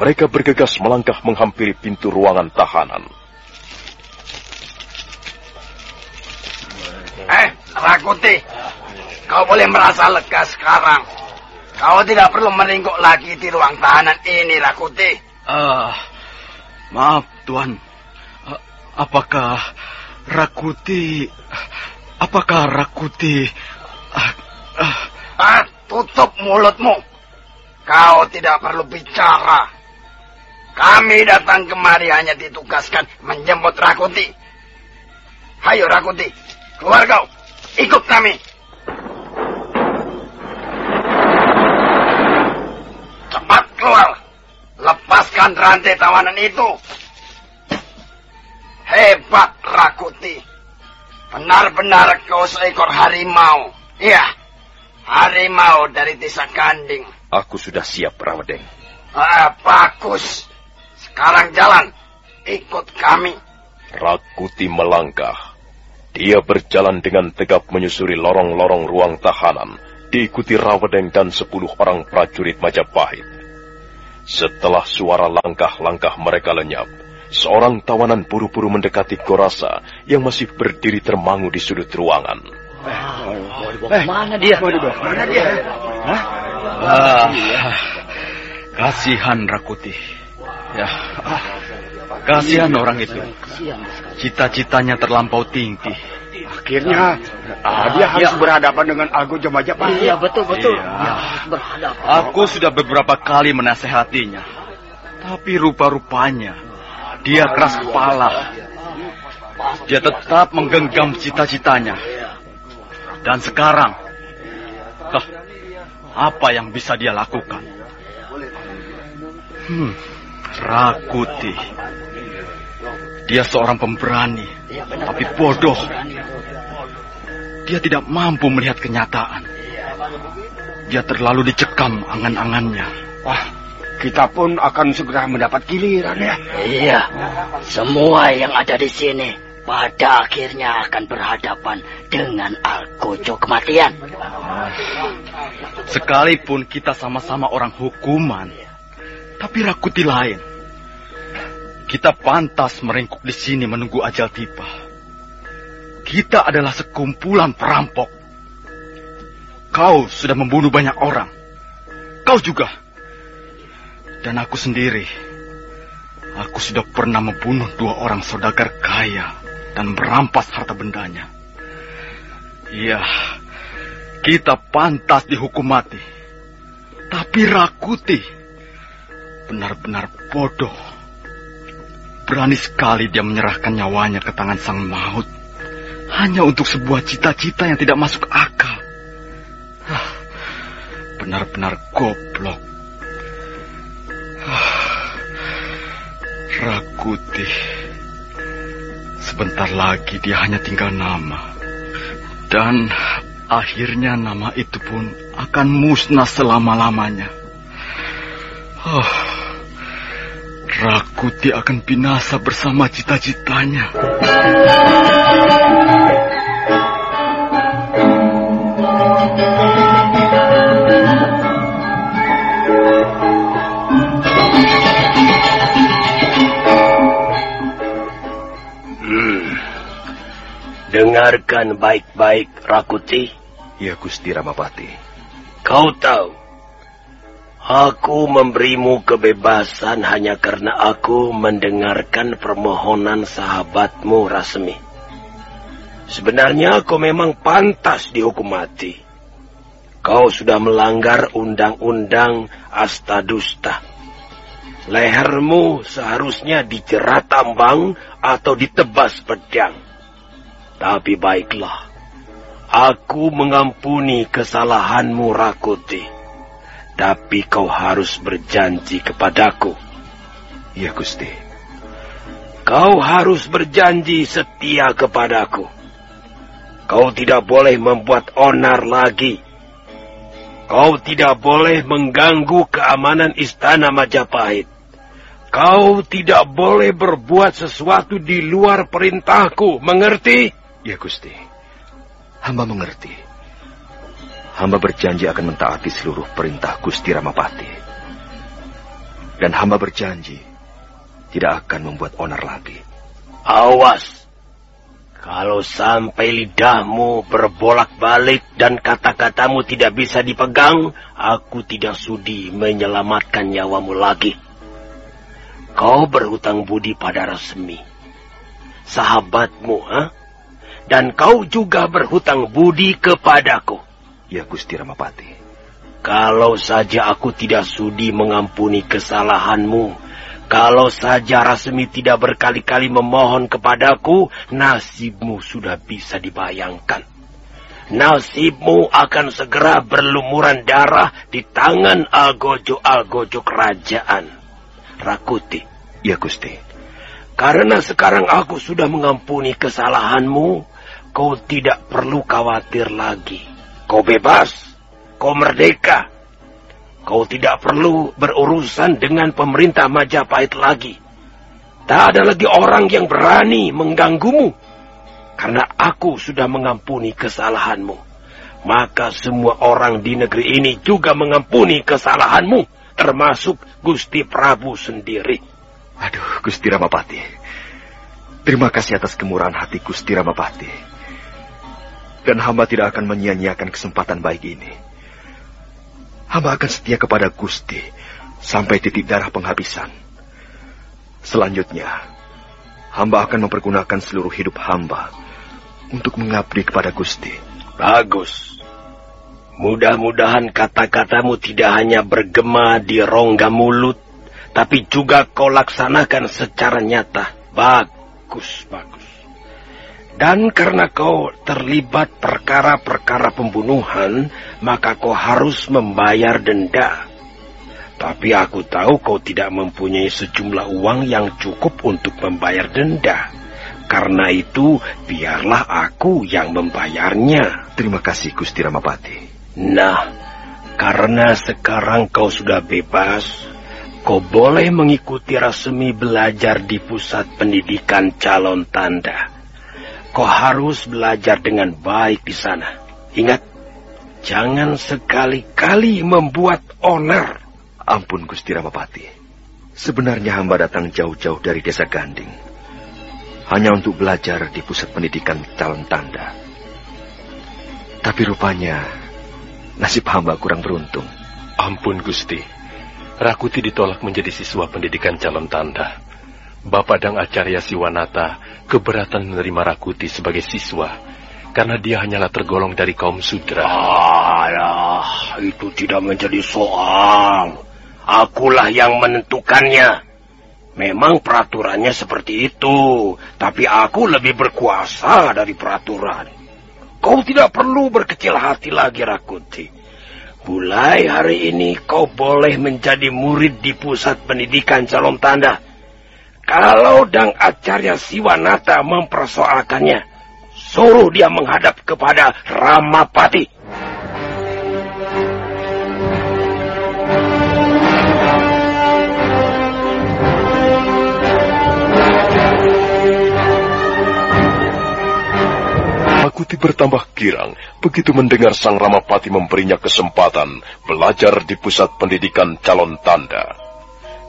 Mereka bergegas melangkah menghampiri pintu ruangan tahanan.
Eh, Rakuti, kau boleh merasa lega sekarang. Kau tidak perlu meringkuk lagi di ruang tahanan ini, Rakuti.
Ah, maaf, Tuan. Ah, apakah Rakuti... Apakah Rakuti...
Ah, ah. ah, tutup mulutmu. Kau tidak perlu bicara. Kami datang kemari hanya ditugaskan menjemput Rakuti. Hayo Rakuti, keluar kau. Ikut kami. Cepat keluar. Lepaskan rantai tawanan itu. Hebat Rakuti. Benar-benar kau seekor harimau. Iya, harimau dari desa Ganding.
Aku sudah siap, Rawadeng.
Ah, bagus. Sekarang jalan. Ikut kami.
Rakuti melangkah dia berjalan dengan tegap menyusuri lorong-lorong ruang tahanan, diikuti Rawadeng dan sepuluh orang prajurit Majapahit. Setelah suara langkah-langkah mereka lenyap, seorang tawanan buru-buru mendekati Gorasa yang masih berdiri termangu di sudut ruangan.
Eh, mana dia? Mana dia? Hah? Ah, kasihan Rakuti. Ya, ah, Kasihan orang itu. Cita-citanya terlampau tinggi.
Akhirnya ah, dia harus ya. berhadapan dengan Agung Majapahit.
Iya betul betul. Iya. Ya, Aku sudah beberapa kali menasehatinya, tapi rupa-rupanya dia keras kepala. Dia tetap menggenggam cita-citanya. Dan sekarang, huh, apa yang bisa dia lakukan? Hmm, Rakuti. Dia seorang pemberani, tapi bodoh. Dia tidak mampu melihat kenyataan. Dia terlalu dicekam angan-angannya.
Wah, kita pun akan segera mendapat giliran ya.
Iya, semua yang ada di sini pada akhirnya akan berhadapan dengan Alkojo kematian.
Sekalipun kita sama-sama orang hukuman, tapi Rakuti lain. Kita pantas meringkuk di sini menunggu ajal tiba. Kita adalah sekumpulan perampok. Kau sudah membunuh banyak orang. Kau juga. Dan aku sendiri. Aku sudah pernah membunuh dua orang saudagar kaya dan merampas harta bendanya. Iya, kita pantas dihukum mati. Tapi Rakuti benar-benar bodoh. Berani sekali dia menyerahkan nyawanya ke tangan sang maut. Hanya untuk sebuah cita-cita yang tidak masuk akal. Ah, benar-benar goblok. Ah, Rakuti. Sebentar lagi dia hanya tinggal nama. Dan akhirnya nama itu pun akan musnah selama-lamanya. Oh. Rakuti akan binasa bersama cita-citanya.
Hmm. Dengarkan baik-baik, Rakuti.
Ya, Gusti Ramapati.
Kau tahu, Aku memberimu kebebasan hanya karena aku mendengarkan permohonan sahabatmu Rasmi. Sebenarnya kau memang pantas dihukum mati. Kau sudah melanggar undang-undang Astadusta. Lehermu seharusnya dijerat tambang atau ditebas pedang. Tapi baiklah, aku mengampuni kesalahanmu Rakuti. Tapi kau harus berjanji kepadaku.
Ya, Gusti.
Kau harus berjanji setia kepadaku. Kau tidak boleh membuat onar lagi. Kau tidak boleh mengganggu keamanan istana Majapahit. Kau tidak boleh berbuat sesuatu di luar perintahku, mengerti?
Ya, Gusti. Hamba mengerti hamba berjanji akan mentaati seluruh perintah Gusti Ramapati. Dan hamba berjanji tidak akan membuat onar lagi.
Awas, Kalau sampai lidahmu berbolak-balik dan kata-katamu tidak bisa dipegang, aku tidak sudi menyelamatkan nyawamu lagi. Kau berhutang budi pada Resmi, sahabatmu, ha? Dan kau juga berhutang budi kepadaku.
Ya, Gusti Ramapati.
Kalau saja aku tidak sudi mengampuni kesalahanmu, kalau saja Rasmi tidak berkali-kali memohon kepadaku, nasibmu sudah bisa dibayangkan. Nasibmu akan segera berlumuran darah di tangan algojo-algojo kerajaan. Rakuti.
Ya, Gusti.
Karena sekarang aku sudah mengampuni kesalahanmu, kau tidak perlu khawatir lagi. Kau bebas, kau merdeka, Kau tidak perlu berurusan dengan pemerintah Majapahit lagi. Tak ada lagi orang yang berani mengganggumu. Karena aku sudah mengampuni kesalahanmu. Maka semua orang di negeri ini juga mengampuni kesalahanmu. Termasuk Gusti Prabu sendiri.
Aduh, Gusti Ramapati. Terima kasih atas kemurahan hati Gusti Ramapati. Dan hamba tidak akan menyia-nyiakan kesempatan baik ini. Hamba akan setia kepada Gusti sampai titik darah penghabisan. Selanjutnya, hamba akan mempergunakan seluruh hidup hamba untuk mengabdi kepada Gusti.
Bagus. Mudah-mudahan kata-katamu tidak hanya bergema di rongga mulut, tapi juga kau laksanakan secara nyata. Bagus, bagus. Dan karena kau terlibat perkara-perkara pembunuhan, maka kau harus membayar denda. Tapi aku tahu kau tidak mempunyai sejumlah uang yang cukup untuk membayar denda. Karena itu, biarlah aku yang membayarnya.
Terima kasih, Gusti Ramapati.
Nah, karena sekarang kau sudah bebas, kau boleh mengikuti resmi belajar di pusat pendidikan calon tanda. Kau harus belajar dengan baik di sana. Ingat, jangan sekali-kali membuat onar.
Ampun Gusti Ramapati. Sebenarnya hamba datang jauh-jauh dari desa Ganding. Hanya untuk belajar di pusat pendidikan calon tanda. Tapi rupanya nasib hamba kurang beruntung.
Ampun Gusti. Rakuti ditolak menjadi siswa pendidikan calon tanda. Bapak Dang Acarya Siwanata keberatan menerima Rakuti sebagai siswa karena dia hanyalah tergolong dari kaum sudra.
Alah, itu tidak menjadi soal. Akulah yang menentukannya. Memang peraturannya seperti itu, tapi aku lebih berkuasa dari peraturan. Kau tidak perlu berkecil hati lagi, Rakuti. Mulai hari ini kau boleh menjadi murid di pusat pendidikan calon tanda kalau Dang Acarya Siwanata mempersoalkannya, suruh dia menghadap kepada Ramapati.
Makuti bertambah girang begitu mendengar Sang Ramapati memberinya kesempatan belajar di pusat pendidikan calon tanda.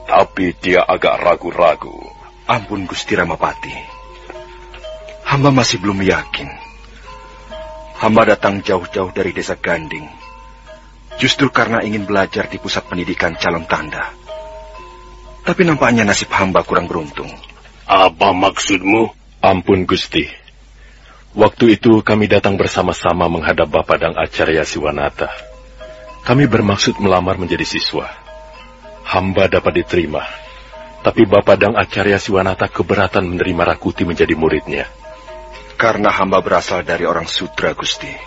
Tapi dia agak ragu-ragu.
Ampun Gusti Ramapati. Hamba masih belum yakin. Hamba datang jauh-jauh dari desa Ganding. Justru karena ingin belajar di pusat pendidikan calon tanda. Tapi nampaknya nasib hamba kurang beruntung.
Apa maksudmu?
Ampun Gusti. Waktu itu kami datang bersama-sama menghadap Bapak dan Acarya Siwanata. Kami bermaksud melamar menjadi siswa hamba dapat diterima. Tapi Bapak Dang Acarya Siwanata keberatan menerima Rakuti menjadi muridnya.
Karena hamba berasal dari orang sutra, Gusti.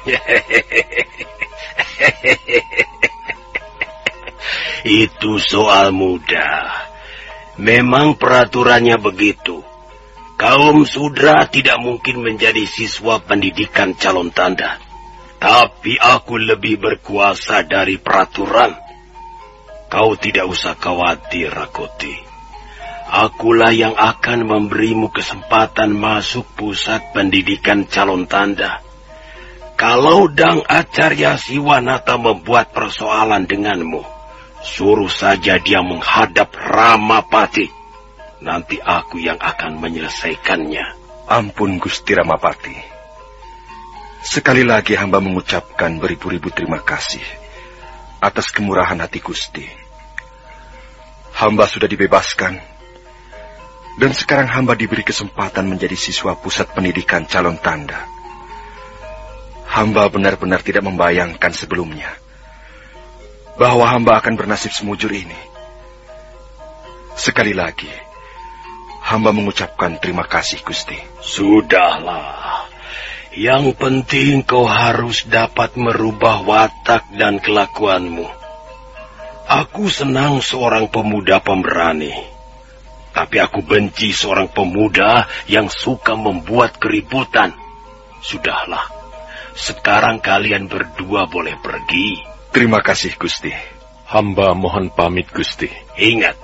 Itu soal mudah. Memang peraturannya begitu. Kaum sudra tidak mungkin menjadi siswa pendidikan calon tanda. Tapi aku lebih berkuasa dari peraturan. Kau tidak usah khawatir, Rakoti. Akulah yang akan memberimu kesempatan masuk pusat pendidikan calon tanda. Kalau Dang Acarya Siwanata membuat persoalan denganmu, suruh saja dia menghadap Ramapati. Nanti aku yang akan menyelesaikannya.
Ampun Gusti Ramapati. Sekali lagi hamba mengucapkan beribu-ribu terima kasih atas kemurahan hati Gusti. Hamba sudah dibebaskan dan sekarang hamba diberi kesempatan menjadi siswa pusat pendidikan calon tanda. Hamba benar-benar tidak membayangkan sebelumnya bahwa hamba akan bernasib semujur ini. Sekali lagi, hamba mengucapkan terima kasih Gusti.
Sudahlah. Yang penting kau harus dapat merubah watak dan kelakuanmu. Aku senang seorang pemuda pemberani. Tapi aku benci seorang pemuda yang suka membuat keributan. Sudahlah. Sekarang kalian berdua boleh pergi.
Terima kasih Gusti.
Hamba mohon pamit Gusti.
Ingat,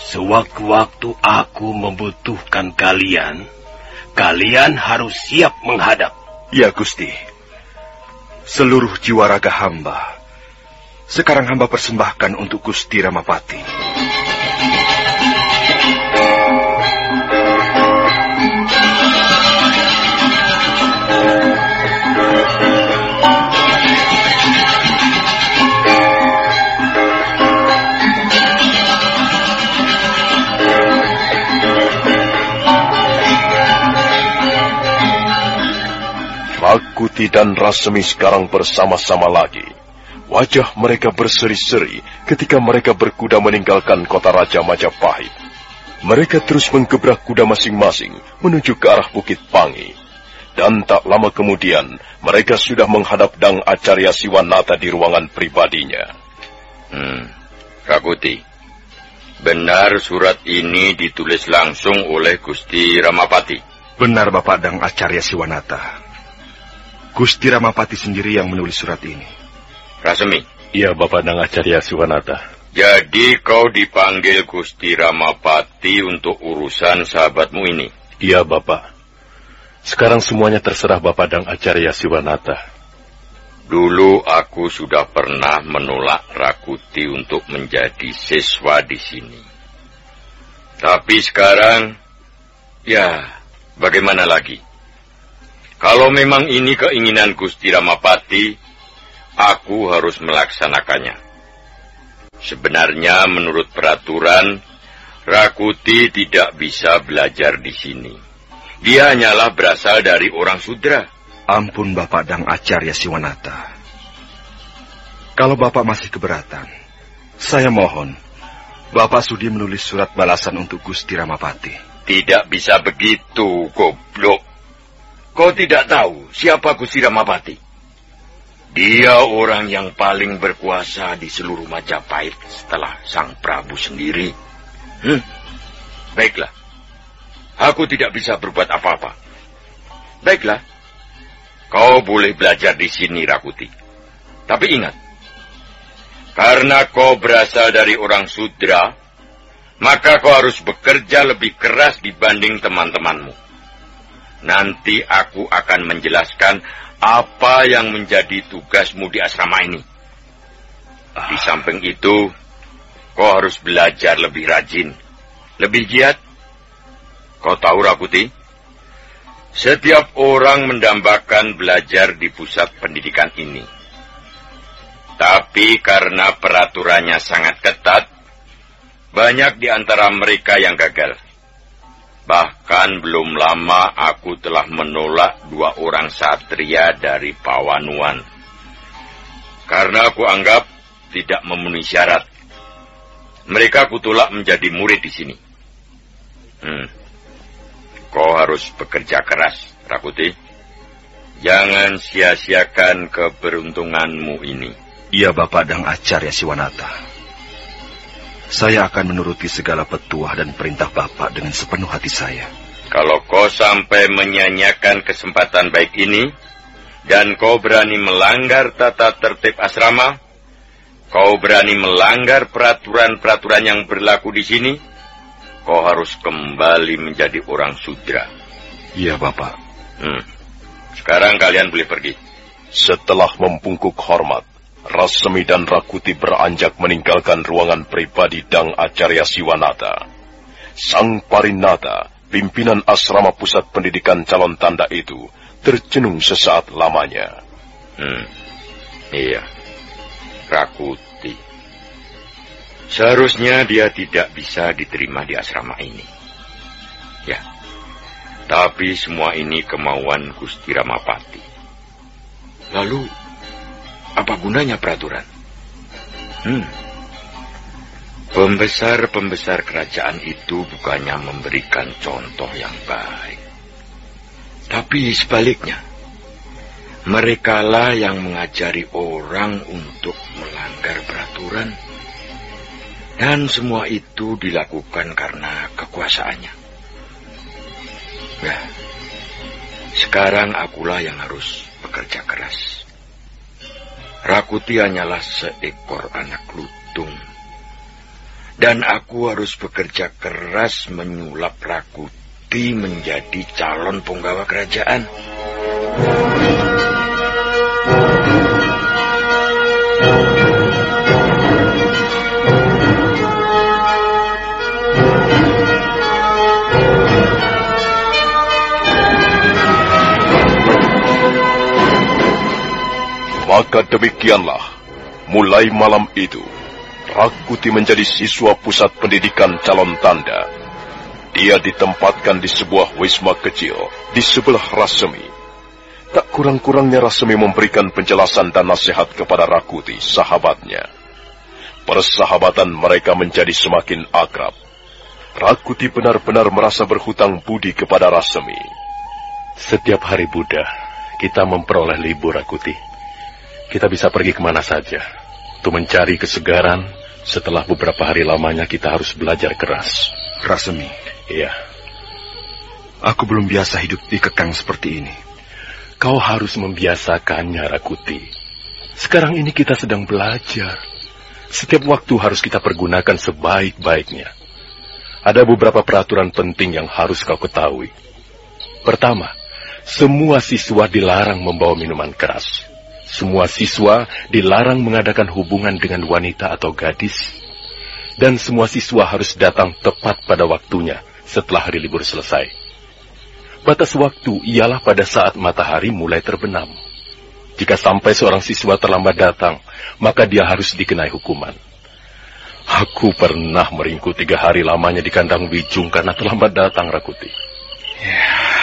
Sewaktu-waktu aku membutuhkan kalian, kalian harus siap menghadap.
Ya, Gusti. Seluruh jiwa raga hamba, sekarang hamba persembahkan untuk Gusti Ramapati.
Rakuti dan Rasemi sekarang bersama-sama lagi. Wajah mereka berseri-seri ketika mereka berkuda meninggalkan kota Raja Majapahit. Mereka terus menggebrak kuda masing-masing menuju ke arah Bukit Pangi. Dan tak lama kemudian, mereka sudah menghadap Dang Acarya Siwanata di ruangan pribadinya.
Hmm, Rakuti, benar surat ini ditulis langsung oleh Gusti Ramapati?
Benar Bapak Dang Acarya Siwanata. Gusti Ramapati sendiri yang menulis surat ini.
Rasemi.
Iya, Bapak Dangacarya Siwanata.
Jadi kau dipanggil Gusti Ramapati untuk urusan sahabatmu ini?
Iya, Bapak. Sekarang semuanya terserah Bapak Dang Acarya Siwanata.
Dulu aku sudah pernah menolak Rakuti untuk menjadi siswa di sini. Tapi sekarang, ya, bagaimana lagi? Kalau memang ini keinginan Gusti Ramapati, aku harus melaksanakannya. Sebenarnya menurut peraturan, Rakuti tidak bisa belajar di sini. Dia hanyalah berasal dari orang sudra.
Ampun Bapak Dang Acarya Siwanata. Kalau Bapak masih keberatan, saya mohon Bapak Sudi menulis surat balasan untuk Gusti Ramapati.
Tidak bisa begitu, goblok. Kau tidak tahu siapa Gusti Ramapati? Dia orang yang paling berkuasa di seluruh Majapahit setelah Sang Prabu sendiri. Hmm? Baiklah. Aku tidak bisa berbuat apa-apa. Baiklah. Kau boleh belajar di sini, Rakuti. Tapi ingat, karena kau berasal dari orang sudra, maka kau harus bekerja lebih keras dibanding teman-temanmu. Nanti aku akan menjelaskan apa yang menjadi tugasmu di asrama ini. Di samping itu, kau harus belajar lebih rajin, lebih giat. Kau tahu, Rakuti? Setiap orang mendambakan belajar di pusat pendidikan ini. Tapi karena peraturannya sangat ketat, banyak di antara mereka yang gagal. Bahkan belum lama aku telah menolak dua orang satria dari Pawanuan. Karena aku anggap tidak memenuhi syarat. Mereka kutolak menjadi murid di sini. Hmm. Kau harus bekerja keras, Rakuti. Jangan sia-siakan keberuntunganmu ini.
Iya, Bapak dan Acarya Siwanata. Saya akan menuruti segala petuah dan perintah Bapak dengan sepenuh hati saya.
Kalau kau sampai menyanyiakan kesempatan baik ini, dan kau berani melanggar tata tertib asrama, kau berani melanggar peraturan-peraturan yang berlaku di sini, kau harus kembali menjadi orang sudra.
Iya, Bapak.
Hmm. Sekarang kalian boleh pergi.
Setelah membungkuk hormat, Rasemi dan Rakuti beranjak meninggalkan ruangan pribadi Dang Acarya Siwanata. Sang Parinata pimpinan asrama pusat pendidikan calon tanda itu tercenung sesaat lamanya.
Hmm, iya, Rakuti. Seharusnya dia tidak bisa diterima di asrama ini. Ya, tapi semua ini kemauan Gusti Ramapati. Lalu, apa gunanya peraturan? Hmm, Pembesar-pembesar kerajaan itu bukannya memberikan contoh yang baik. Tapi sebaliknya, merekalah yang mengajari orang untuk melanggar peraturan. Dan semua itu dilakukan karena kekuasaannya. Nah, sekarang akulah yang harus bekerja keras. Rakuti hanyalah seekor anak lutung dan aku harus bekerja keras menyulap Rakuti menjadi calon penggawa kerajaan.
Maka demikianlah, mulai malam itu, Rakuti menjadi siswa pusat pendidikan calon tanda. Dia ditempatkan di sebuah wisma kecil di sebelah Rasemi. Tak kurang-kurangnya Rasemi memberikan penjelasan dan nasihat kepada Rakuti, sahabatnya. Persahabatan mereka menjadi semakin akrab. Rakuti benar-benar merasa berhutang budi kepada Rasemi.
Setiap hari Buddha, kita memperoleh libur Rakuti. Kita bisa pergi ke mana saja untuk mencari kesegaran setelah beberapa hari lamanya kita harus belajar keras.
Rasemi.
Iya.
Aku belum biasa hidup di kekang seperti ini.
Kau harus membiasakannya, Rakuti. Sekarang ini kita sedang belajar. Setiap waktu harus kita pergunakan sebaik-baiknya. Ada beberapa peraturan penting yang harus kau ketahui. Pertama, semua siswa dilarang membawa minuman keras. Semua siswa dilarang mengadakan hubungan dengan wanita atau gadis. Dan semua siswa harus datang tepat pada waktunya setelah hari libur selesai. Batas waktu ialah pada saat matahari mulai terbenam. Jika sampai seorang siswa terlambat datang, maka dia harus dikenai hukuman. Aku pernah meringkuk tiga hari lamanya di kandang Wijung karena terlambat datang, Rakuti.
Ya,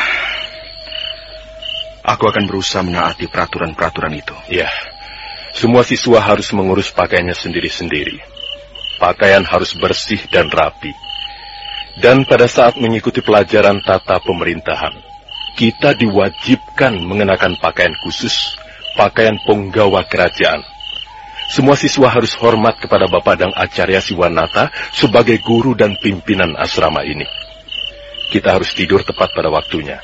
Aku akan berusaha menaati peraturan-peraturan itu.
Ya, semua siswa harus mengurus pakaiannya sendiri-sendiri. Pakaian harus bersih dan rapi. Dan pada saat mengikuti pelajaran tata pemerintahan, kita diwajibkan mengenakan pakaian khusus, pakaian penggawa kerajaan. Semua siswa harus hormat kepada Bapak Dang Acarya Siwanata sebagai guru dan pimpinan asrama ini. Kita harus tidur tepat pada waktunya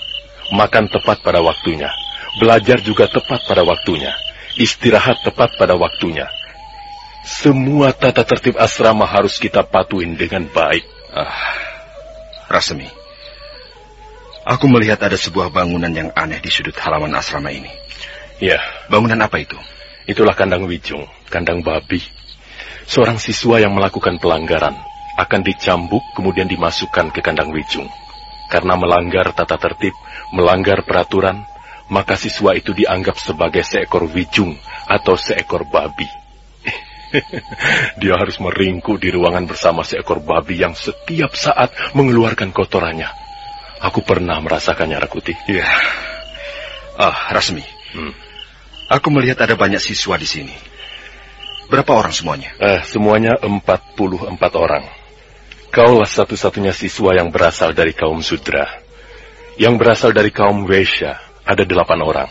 makan tepat pada waktunya, belajar juga tepat pada waktunya, istirahat tepat pada waktunya. Semua tata tertib asrama harus kita patuhin dengan baik.
Ah, Rasemi, aku melihat ada sebuah bangunan yang aneh di sudut halaman asrama ini.
Ya,
bangunan apa itu?
Itulah kandang Wijung, kandang babi. Seorang siswa yang melakukan pelanggaran akan dicambuk kemudian dimasukkan ke kandang Wijung. Karena melanggar tata tertib, melanggar peraturan, maka siswa itu dianggap sebagai seekor wijung atau seekor babi. Dia harus meringkuk di ruangan bersama seekor babi yang setiap saat mengeluarkan kotorannya. Aku pernah merasakannya, Rakuti.
Ya. Ah, Rasmi. Hmm. Aku melihat ada banyak siswa di sini. Berapa orang semuanya?
Eh, semuanya 44 orang. Kaulah satu-satunya siswa yang berasal dari kaum Sudra. Yang berasal dari kaum Wesha ada delapan orang.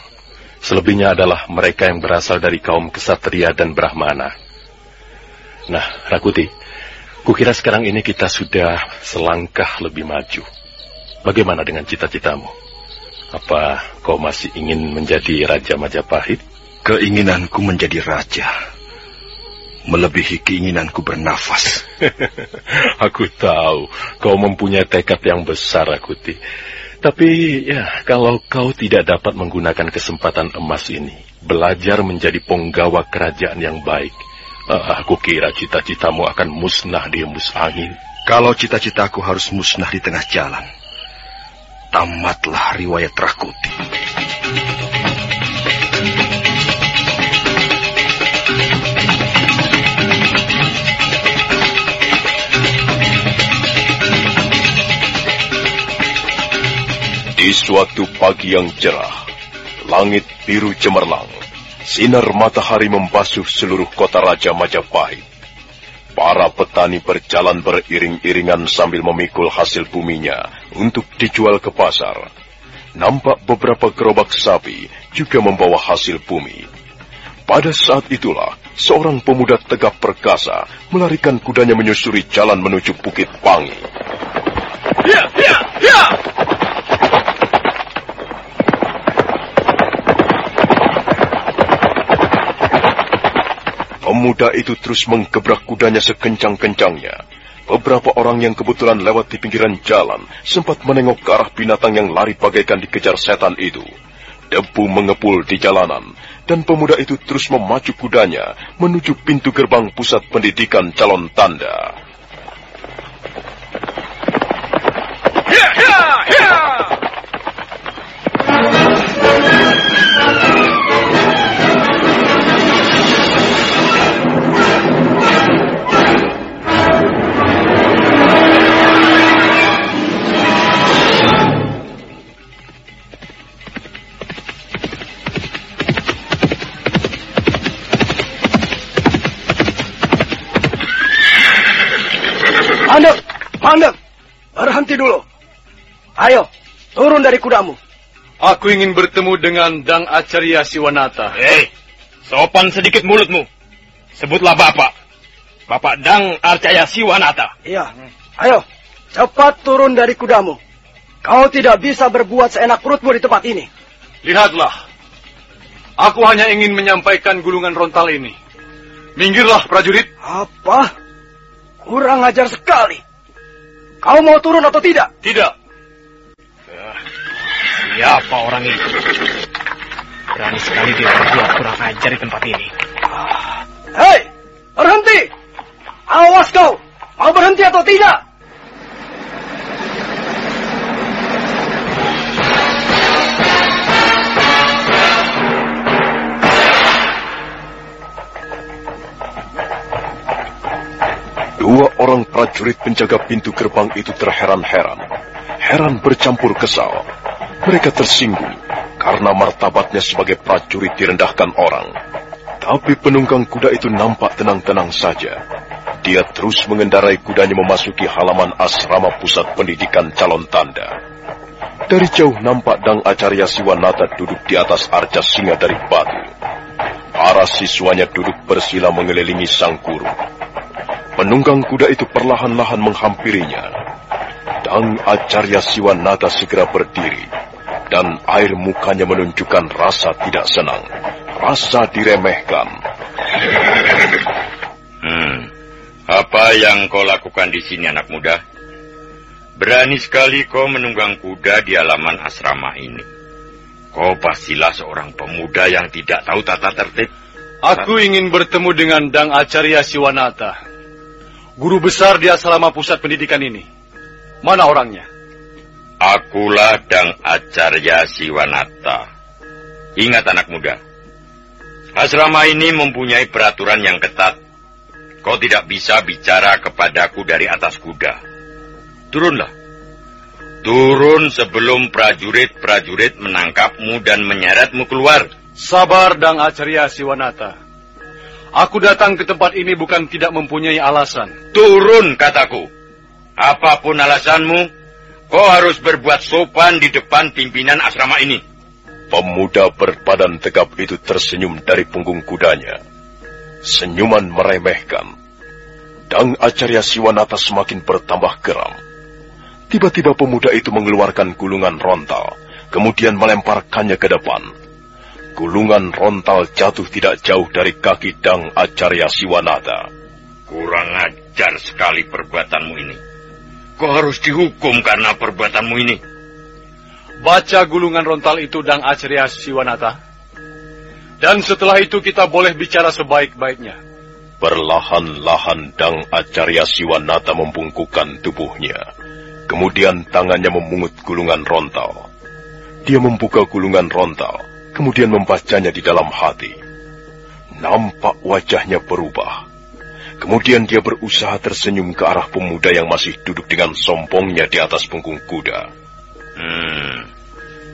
Selebihnya adalah mereka yang berasal dari kaum Kesatria dan Brahmana. Nah, Rakuti, kukira sekarang ini kita sudah selangkah lebih maju. Bagaimana dengan cita-citamu? Apa kau masih ingin menjadi Raja Majapahit?
Keinginanku menjadi raja melebihi keinginanku bernafas.
Aku tahu kau mempunyai tekad yang besar, Rakuti. Tapi ya, kalau kau tidak dapat menggunakan kesempatan emas ini, belajar menjadi penggawa kerajaan yang baik, uh, aku kira cita-citamu akan musnah di embus angin.
Kalau cita-citaku harus musnah di tengah jalan, tamatlah riwayat Rakuti.
Di suatu pagi yang cerah, langit biru cemerlang, sinar matahari membasuh seluruh kota Raja Majapahit. Para petani berjalan beriring-iringan sambil memikul hasil buminya untuk dijual ke pasar. Nampak beberapa gerobak sapi juga membawa hasil bumi. Pada saat itulah, seorang pemuda tegap perkasa melarikan kudanya menyusuri jalan menuju Bukit Pangi.
Ya, ya, ya!
Pemuda itu terus menggebrak kudanya sekencang-kencangnya. Beberapa orang yang kebetulan lewat di pinggiran jalan sempat menengok ke arah binatang yang lari bagaikan dikejar setan itu. Debu mengepul di jalanan, dan pemuda itu terus memacu kudanya menuju pintu gerbang pusat pendidikan calon tanda.
Mandek, berhenti dulu. Ayo, turun dari kudamu.
Aku ingin bertemu dengan Dang Acarya Siwanata.
Hei, sopan sedikit mulutmu. Sebutlah Bapak. Bapak Dang Arcaya Siwanata.
Iya, ayo, cepat turun dari kudamu. Kau tidak bisa berbuat seenak perutmu di tempat ini.
Lihatlah, aku hanya ingin menyampaikan gulungan rontal ini. Minggirlah, prajurit.
Apa? Kurang ajar sekali. Kau mau turun atau tidak?
Tidak.
Siapa orang itu? Berani sekali dia berbuat kurang ajar di tempat ini.
Hei, berhenti! Awas kau! Mau berhenti atau tidak?
Dua orang prajurit penjaga pintu gerbang itu terheran-heran. Heran bercampur kesal. Mereka tersinggung karena martabatnya sebagai prajurit direndahkan orang. Tapi penunggang kuda itu nampak tenang-tenang saja. Dia terus mengendarai kudanya memasuki halaman asrama pusat pendidikan calon tanda. Dari jauh nampak Dang Acarya Siwanata duduk di atas arca singa dari batu. Para siswanya duduk bersila mengelilingi sang guru. Penunggang kuda itu perlahan-lahan menghampirinya. Dang Acarya Siwanata segera berdiri, dan air mukanya menunjukkan rasa tidak senang, rasa diremehkan.
Hmm, apa yang kau lakukan di sini anak muda? Berani sekali kau menunggang kuda di halaman asrama ini. Kau pastilah seorang pemuda yang tidak tahu tata tertib.
Aku ingin bertemu dengan Dang Acarya Siwanata, guru besar di asrama pusat pendidikan ini. Mana orangnya?
Akulah Dang Acarya Siwanata. Ingat anak muda, asrama ini mempunyai peraturan yang ketat. Kau tidak bisa bicara kepadaku dari atas kuda. Turunlah. Turun sebelum prajurit-prajurit menangkapmu dan menyeretmu keluar.
Sabar, Dang Acarya Siwanata. Aku datang ke tempat ini bukan tidak mempunyai alasan.
Turun, kataku. Apa pun alasanmu, kau harus berbuat sopan di depan pimpinan asrama ini.
Pemuda berbadan tegap itu tersenyum dari punggung kudanya. Senyuman meremehkan. Dang Acarya Siwanata semakin bertambah geram. Tiba-tiba pemuda itu mengeluarkan gulungan rontal, kemudian melemparkannya ke depan. Gulungan rontal jatuh tidak jauh dari kaki Dang Acarya Siwanata.
Kurang ajar sekali perbuatanmu ini. Kau harus dihukum karena perbuatanmu ini.
Baca gulungan rontal itu Dang Acarya Siwanata. Dan setelah itu kita boleh bicara sebaik-baiknya.
Perlahan-lahan Dang Acarya Siwanata membungkukkan tubuhnya. Kemudian tangannya memungut gulungan rontal. Dia membuka gulungan rontal, kemudian membacanya di dalam hati. Nampak wajahnya berubah. Kemudian dia berusaha tersenyum ke arah pemuda yang masih duduk dengan sombongnya di atas punggung kuda.
Hmm,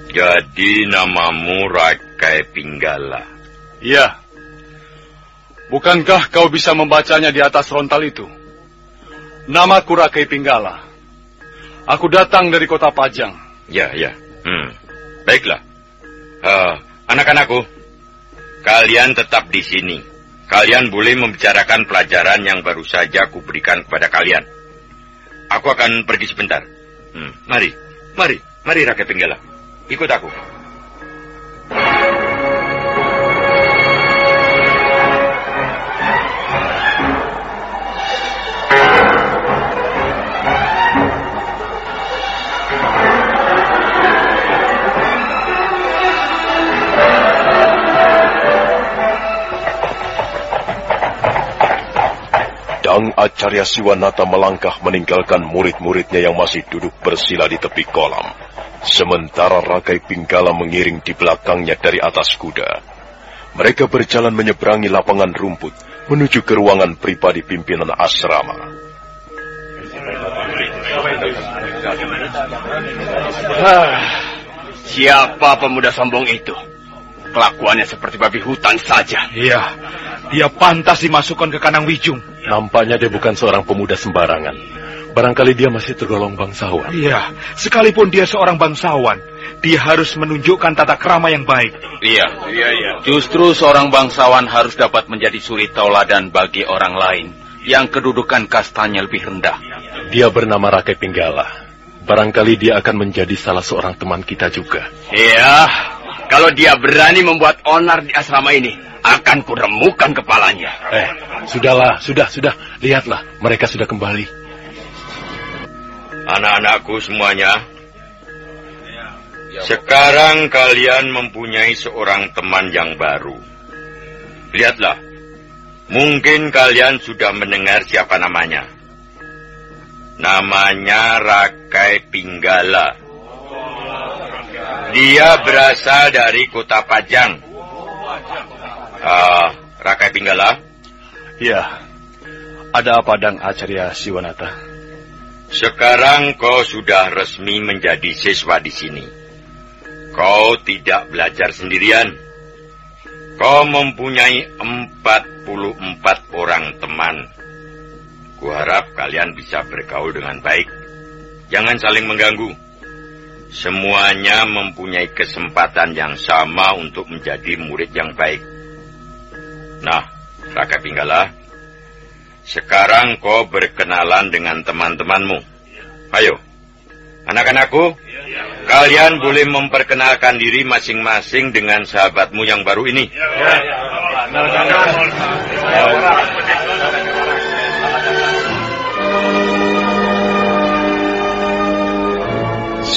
jadi namamu Rakai Pinggala.
Iya. Bukankah kau bisa membacanya di atas rontal itu? Namaku Rakai Pinggala. Aku datang dari kota Pajang.
Ya, ya. Hmm. Baiklah. Uh, anak-anakku, kalian tetap di sini. Kalian boleh membicarakan pelajaran yang baru saja aku berikan kepada kalian. Aku akan pergi sebentar. Hmm. Mari, mari, mari Rakai Pinggala. Ikut aku.
Dang Acarya Siwanata melangkah meninggalkan murid-muridnya yang masih duduk bersila di tepi kolam. Sementara Rakai Pinggala mengiring di belakangnya dari atas kuda. Mereka berjalan menyeberangi lapangan rumput menuju ke ruangan pribadi pimpinan asrama.
Ah, siapa pemuda sombong itu? Kelakuannya seperti babi hutan saja.
Iya, dia pantas dimasukkan ke kandang wijung.
Nampaknya dia bukan seorang pemuda sembarangan. Barangkali dia masih tergolong bangsawan.
Iya, sekalipun dia seorang bangsawan, dia harus menunjukkan tata krama yang baik.
Iya, iya, iya. Justru seorang bangsawan harus dapat menjadi suri tauladan bagi orang lain yang kedudukan kastanya lebih rendah.
Dia bernama Rakai Pinggala. Barangkali dia akan menjadi salah seorang teman kita juga.
Iya, kalau dia berani membuat onar di asrama ini, akan kuremukan kepalanya.
Eh, sudahlah, sudah, sudah. Lihatlah, mereka sudah kembali.
Anak-anakku semuanya, sekarang kalian mempunyai seorang teman yang baru. Lihatlah, mungkin kalian sudah mendengar siapa namanya. Namanya Rakai Pinggala. Dia berasal dari kota Pajang. Uh, Rakai Pinggala?
Ya, ada apa Dang Acarya Siwanata?
Sekarang kau sudah resmi menjadi siswa di sini. Kau tidak belajar sendirian. Kau mempunyai 44 orang teman. Kuharap kalian bisa bergaul dengan baik. Jangan saling mengganggu. Semuanya mempunyai kesempatan yang sama untuk menjadi murid yang baik. Nah, Raka Pinggala, sekarang kau berkenalan dengan teman-temanmu. Ayo, anak-anakku, kalian boleh memperkenalkan diri masing-masing dengan sahabatmu yang baru ini.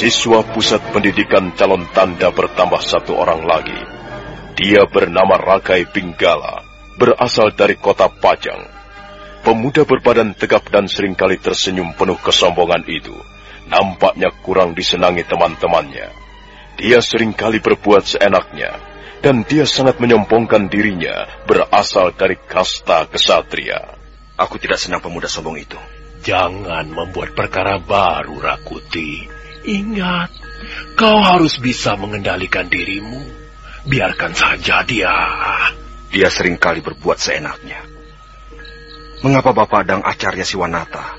Siswa pusat pendidikan calon tanda bertambah satu orang lagi. Dia bernama Rakai Pinggala, berasal dari kota Pajang. Pemuda berbadan tegap dan sering kali tersenyum penuh kesombongan itu, nampaknya kurang disenangi teman-temannya. Dia sering kali berbuat seenaknya, dan dia sangat menyombongkan dirinya berasal dari kasta kesatria.
Aku tidak senang pemuda sombong itu.
Jangan membuat perkara baru, Rakuti. Ingat, kau harus bisa mengendalikan dirimu. Biarkan saja dia.
Dia sering kali berbuat seenaknya. Mengapa Bapak Dang Acarya Siwanata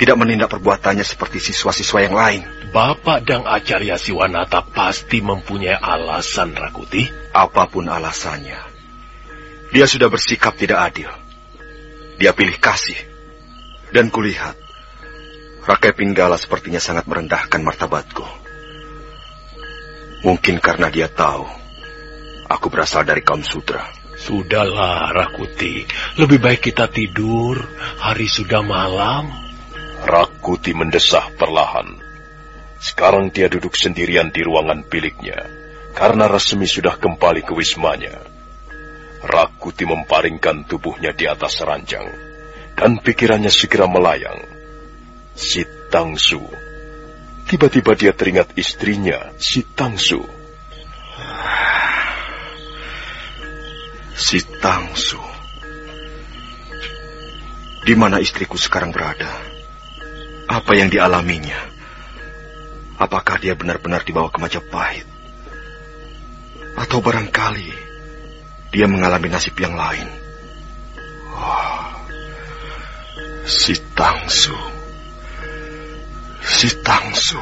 tidak menindak perbuatannya seperti siswa-siswa yang lain?
Bapak Dang Acarya Siwanata pasti mempunyai alasan, Rakuti.
Apa pun alasannya, dia sudah bersikap tidak adil. Dia pilih kasih. Dan kulihat, Rakai Pinggala sepertinya sangat merendahkan martabatku. Mungkin karena dia tahu aku berasal dari kaum sutra.
Sudahlah, Rakuti. Lebih baik kita tidur. Hari sudah malam.
Rakuti mendesah perlahan. Sekarang dia duduk sendirian di ruangan biliknya. Karena Resmi sudah kembali ke wismanya. Rakuti memparingkan tubuhnya di atas ranjang. Dan pikirannya segera melayang. Si Tangsu tiba-tiba dia teringat istrinya, si Tangsu.
Si Tangsu. Di mana istriku sekarang berada? Apa yang dialaminya? Apakah dia benar-benar dibawa ke Majapahit? Atau barangkali dia mengalami nasib yang lain? Oh, si Tangsu. Si Tangsu.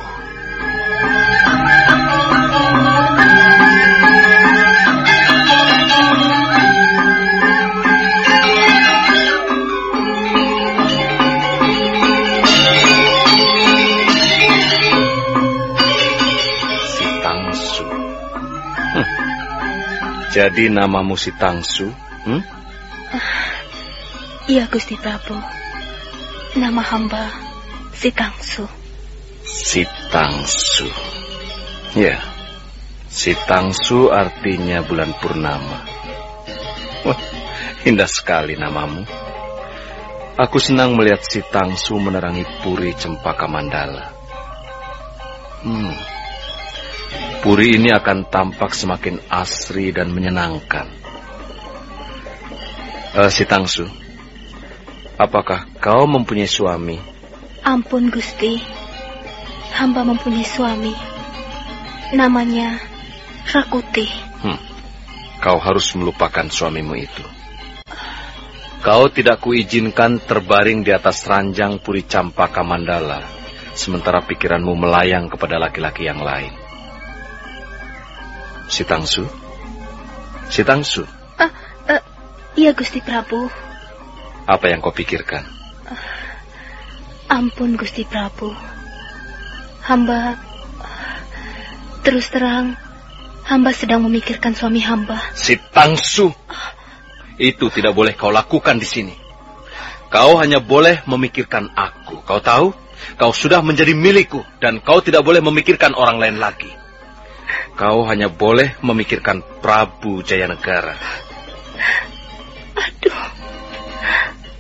Si Tangsu. Hm. Jadi namamu si Tangsu? Hmm?
Iya Gusti Prabu. Nama hamba si Tangsu.
Si Tangsu. Ya, si Tangsu artinya bulan purnama. Wah, indah sekali namamu. Aku senang melihat si Tangsu menerangi puri Cempaka Mandala. Hmm. Puri ini akan tampak semakin asri dan menyenangkan. Eh, si Tangsu, apakah kau mempunyai suami?
Ampun Gusti. Hamba mempunyai suami. Namanya Rakuti.
Hmm. Kau harus melupakan suamimu itu. Kau tidak kuizinkan terbaring di atas ranjang puri Campaka Mandala, sementara pikiranmu melayang kepada laki-laki yang lain. Si Tangsu? Si Tangsu,
Ah, eh, iya Gusti Prabu.
apa yang kau pikirkan?
Ampun Gusti Prabu. Hamba terus terang hamba sedang memikirkan suami hamba.
Si Tangsu, itu tidak boleh kau lakukan di sini. Kau hanya boleh memikirkan aku. Kau tahu? Kau sudah menjadi milikku dan kau tidak boleh memikirkan orang lain lagi. Kau hanya boleh memikirkan Prabu Jayanegara.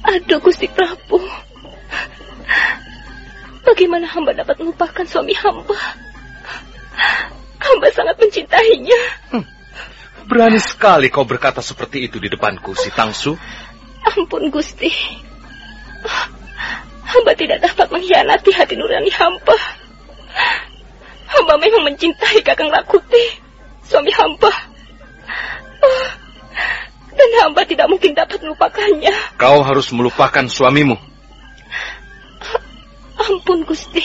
Aduh Gusti Prabu. Bagaimana hamba dapat melupakan suami hamba? Hamba sangat mencintainya.
Berani sekali kau berkata seperti itu di depanku, si Tangsu.
Ampun Gusti. Hamba tidak dapat mengkhianati hati nurani hamba. Hamba memang mencintai Kakang Lakuti, suami hamba. Dan hamba tidak mungkin dapat melupakannya.
Kau harus melupakan suamimu.
Ampun Gusti.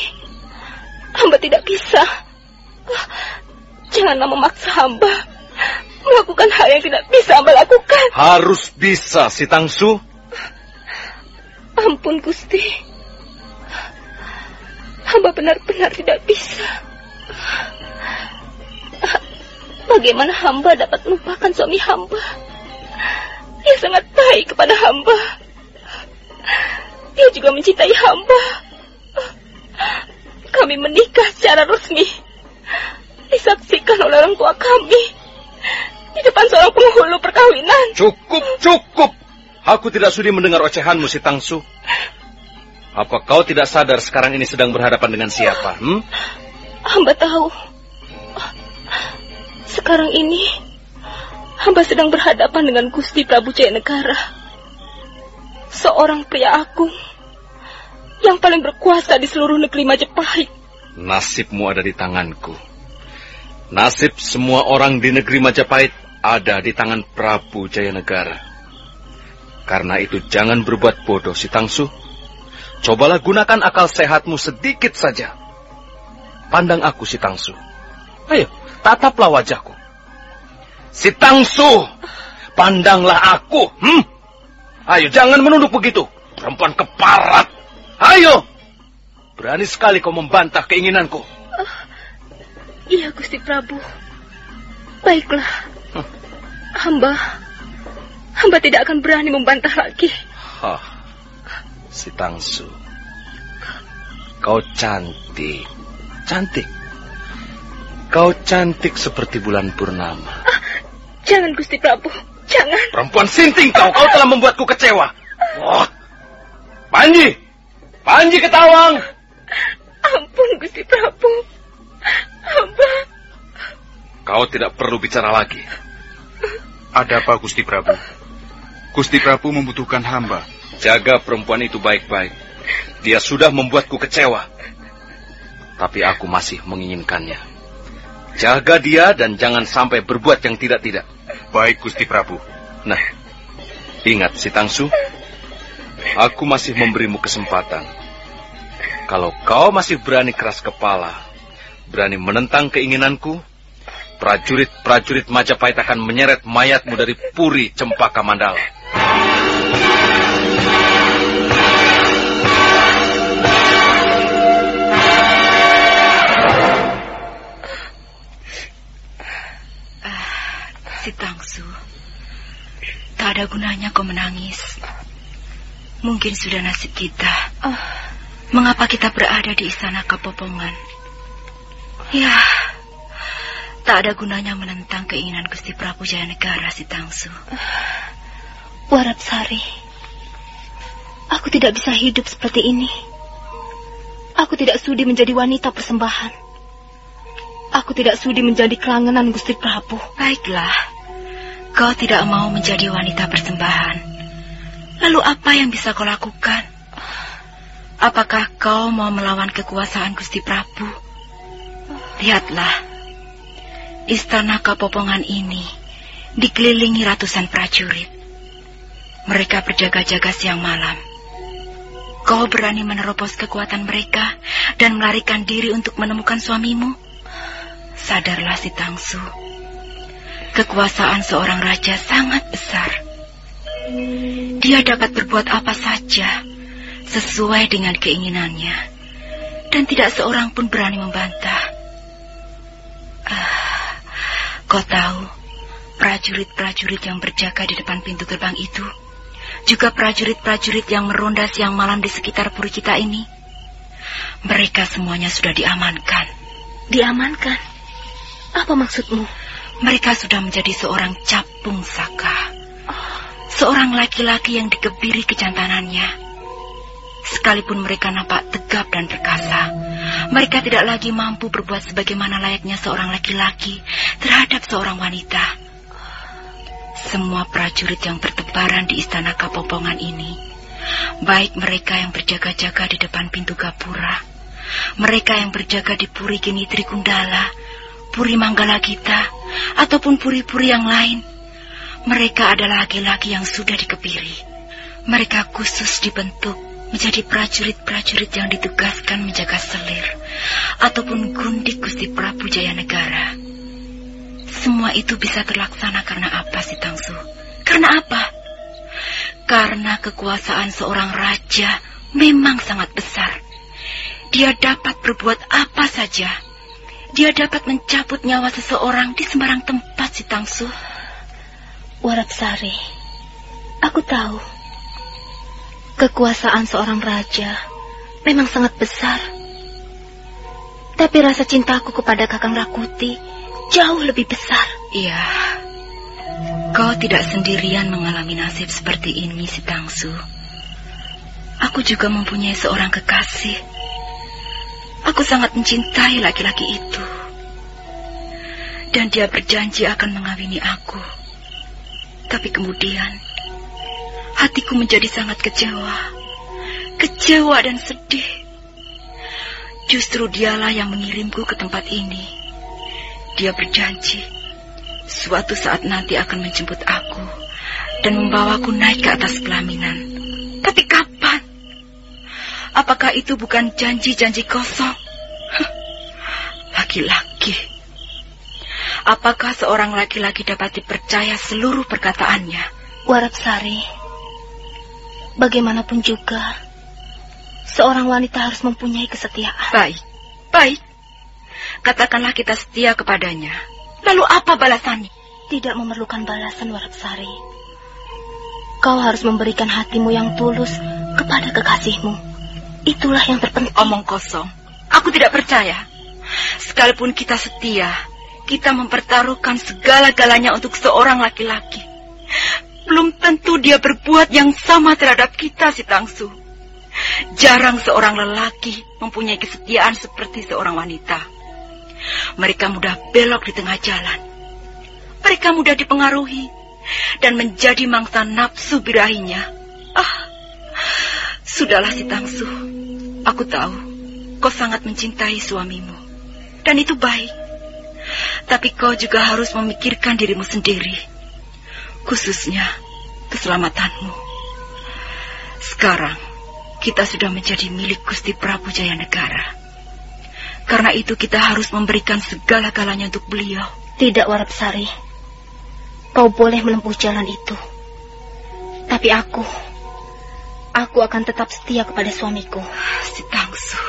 Hamba tidak bisa. Janganlah memaksa hamba melakukan hal yang tidak bisa hamba lakukan.
Harus bisa, si Tangsu.
Ampun Gusti. Hamba benar-benar tidak bisa. Bagaimana hamba dapat melupakan suami hamba? Dia sangat baik kepada hamba. Dia juga mencintai hamba. Kami menikah secara resmi. Disaksikan oleh orang tua kami. Di depan seorang penghulu perkawinan.
Cukup, cukup. Aku tidak sudi mendengar ocehanmu, si Tangsu. Apa kau tidak sadar sekarang ini sedang berhadapan dengan siapa? Hmm?
Hamba tahu. Sekarang ini, hamba sedang berhadapan dengan Gusti Prabu Jayanegara. Seorang pria agung yang paling berkuasa di seluruh negeri Majapahit.
Nasibmu ada di tanganku. Nasib semua orang di negeri Majapahit ada di tangan Prabu Jayanegara. Karena itu jangan berbuat bodoh, si Tangsu. Cobalah gunakan akal sehatmu sedikit saja. Pandang aku, si Tangsu. Ayo, tataplah wajahku. Si Tangsu, pandanglah aku. Hmm? Ayo, jangan menunduk begitu. Perempuan keparat. Ayo. Berani sekali kau membantah keinginanku.
Iya, Gusti Prabu. Baiklah. Hamba, hamba tidak akan berani membantah lagi.
Hah, si Tangsu. Kau cantik. Cantik. Kau cantik seperti bulan purnama.
Jangan, Gusti Prabu. Jangan.
Perempuan sinting kau. Kau telah membuatku kecewa. Wah. Panji. Panji Ketawang.
Ampun, Gusti Prabu. Hamba.
Kau tidak perlu bicara lagi.
Ada apa, Gusti Prabu? Gusti Prabu membutuhkan hamba.
Jaga perempuan itu baik-baik. Dia sudah membuatku kecewa. Tapi aku masih menginginkannya. Jaga dia dan jangan sampai berbuat yang tidak-tidak.
Baik, Gusti Prabu.
Nah, ingat si Tangsu. Aku masih memberimu kesempatan. Kalau kau masih berani keras kepala, berani menentang keinginanku, prajurit-prajurit Majapahit akan menyeret mayatmu dari Puri Cempaka Mandala.
Si Tangsu, tak ada gunanya kau menangis. Mungkin sudah nasib kita. Oh. Mengapa kita berada di istana Kapopongan? Ya, tak ada gunanya menentang keinginan Gusti Prabu Jayanegara si Tangsu.
Warap Sari, aku tidak bisa hidup seperti ini. Aku tidak sudi menjadi wanita persembahan. Aku tidak sudi menjadi kelangenan Gusti Prabu.
Baiklah, Kau tidak mau menjadi wanita persembahan. Lalu apa yang bisa kau lakukan? Apakah kau mau melawan kekuasaan Gusti Prabu? Lihatlah, istana Kapopongan ini dikelilingi ratusan prajurit. Mereka berjaga-jaga siang malam. Kau berani menerobos kekuatan mereka dan melarikan diri untuk menemukan suamimu? Sadarlah si Tangsu. Kekuasaan seorang raja sangat besar. Dia dapat berbuat apa saja sesuai dengan keinginannya, dan tidak seorang pun berani membantah. Ah, kau tahu, prajurit-prajurit yang berjaga di depan pintu gerbang itu, juga prajurit-prajurit yang meronda siang malam di sekitar puri kita ini, mereka semuanya sudah diamankan.
Diamankan? Apa maksudmu?
Mereka sudah menjadi seorang capung saka. Seorang laki-laki yang dikebiri kejantanannya. Sekalipun mereka nampak tegap dan perkasa, mereka tidak lagi mampu berbuat sebagaimana layaknya seorang laki-laki terhadap seorang wanita. Semua prajurit yang bertebaran di istana Kapopongan ini, baik mereka yang berjaga-jaga di depan pintu Gapura, mereka yang berjaga di Puri Gini Trikundala, Puri Manggala kita, ataupun puri-puri yang lain. Mereka adalah laki-laki yang sudah dikebiri. Mereka khusus dibentuk menjadi prajurit-prajurit yang ditugaskan menjaga selir ataupun gundik Gusti Prabu Jaya Negara. Semua itu bisa terlaksana karena apa si Tangsu? Karena apa? Karena kekuasaan seorang raja memang sangat besar. Dia dapat berbuat apa saja dia dapat mencabut nyawa seseorang di sembarang tempat si Tangsu.
Warapsari, aku tahu. Kekuasaan seorang raja memang sangat besar. Tapi rasa cintaku kepada Kakang Rakuti jauh lebih besar.
Iya. Kau tidak sendirian mengalami nasib seperti ini, si Tangsu. Aku juga mempunyai seorang kekasih Aku sangat mencintai laki-laki itu. Dan dia berjanji akan mengawini aku. Tapi kemudian, hatiku menjadi sangat kecewa. Kecewa dan sedih. Justru dialah yang mengirimku ke tempat ini. Dia berjanji, suatu saat nanti akan menjemput aku dan membawaku naik ke atas pelaminan. Tapi kapan? Apakah itu bukan janji-janji kosong? Laki-laki. Apakah seorang laki-laki dapat dipercaya seluruh perkataannya?
Warapsari, bagaimanapun juga, seorang wanita harus mempunyai kesetiaan.
Baik, baik. Katakanlah kita setia kepadanya. Lalu apa balasannya?
Tidak memerlukan balasan, Warapsari. Kau harus memberikan hatimu yang tulus kepada kekasihmu. Itulah yang terpenting.
Omong kosong. Aku tidak percaya. Sekalipun kita setia, kita mempertaruhkan segala-galanya untuk seorang laki-laki. Belum tentu dia berbuat yang sama terhadap kita, si Tangsu. Jarang seorang lelaki mempunyai kesetiaan seperti seorang wanita. Mereka mudah belok di tengah jalan. Mereka mudah dipengaruhi dan menjadi mangsa nafsu birahinya. Ah, sudahlah si Tangsu. Aku tahu kau sangat mencintai suamimu. Dan itu baik. Tapi kau juga harus memikirkan dirimu sendiri. Khususnya keselamatanmu. Sekarang kita sudah menjadi milik Gusti Prabu Jaya Negara. Karena itu kita harus memberikan segala-galanya untuk beliau.
Tidak, Warapsari. Kau boleh menempuh jalan itu. Tapi aku, aku akan tetap setia kepada suamiku.
Si Tangsu.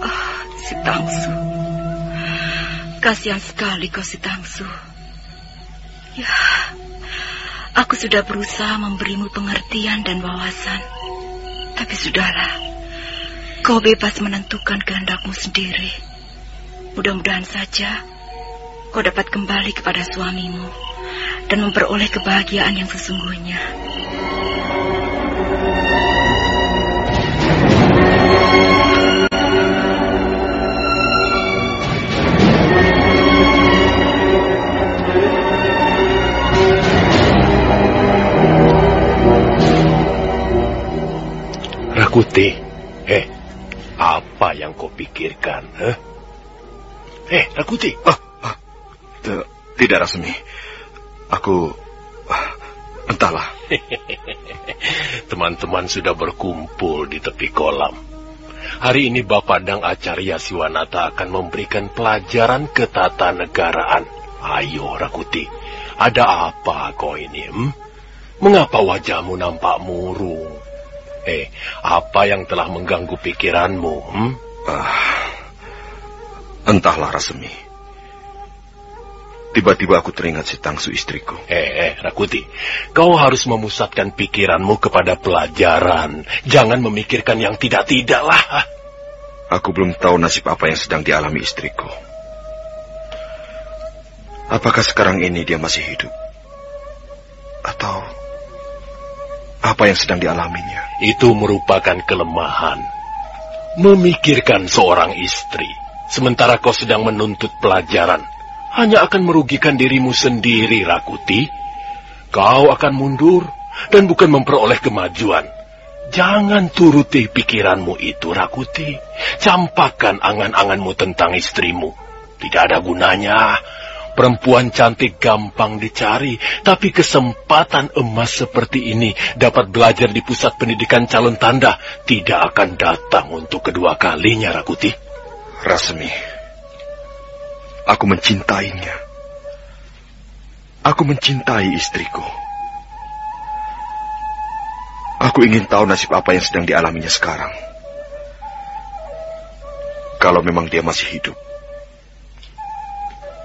Oh, si Tangsu. Kasihan sekali kau si Tangsu. Ya, aku sudah berusaha memberimu pengertian dan wawasan. Tapi sudahlah, kau bebas menentukan kehendakmu sendiri. Mudah-mudahan saja kau dapat kembali kepada suamimu dan memperoleh kebahagiaan yang sesungguhnya.
Rakuti, eh, apa yang kau pikirkan? Eh, eh Rakuti.
Ah, ah, tidak, Rasmi. Aku... Ah, entahlah.
Teman-teman sudah berkumpul di tepi kolam. Hari ini Bapak Dang Acarya Siwanata akan memberikan pelajaran ketatanegaraan. Ayo, Rakuti. Ada apa kau ini? Hmm? Mengapa wajahmu nampak murung? Eh, apa yang telah mengganggu pikiranmu? Hmm? Uh,
entahlah, Rasemi. Tiba-tiba aku teringat si Tangsu istriku.
Eh, eh, Rakuti. Kau harus memusatkan pikiranmu kepada pelajaran. Jangan memikirkan yang tidak-tidak lah.
Aku belum tahu nasib apa yang sedang dialami istriku. Apakah sekarang ini dia masih hidup? Atau apa yang sedang dialaminya?
Itu merupakan kelemahan. Memikirkan seorang istri, sementara kau sedang menuntut pelajaran, hanya akan merugikan dirimu sendiri, Rakuti. Kau akan mundur dan bukan memperoleh kemajuan. Jangan turuti pikiranmu itu, Rakuti. Campakkan angan-anganmu tentang istrimu. Tidak ada gunanya Perempuan cantik gampang dicari, tapi kesempatan emas seperti ini dapat belajar di pusat pendidikan calon tanda tidak akan datang untuk kedua kalinya, Rakuti.
Rasmi, aku mencintainya. Aku mencintai istriku. Aku ingin tahu nasib apa yang sedang dialaminya sekarang. Kalau memang dia masih hidup,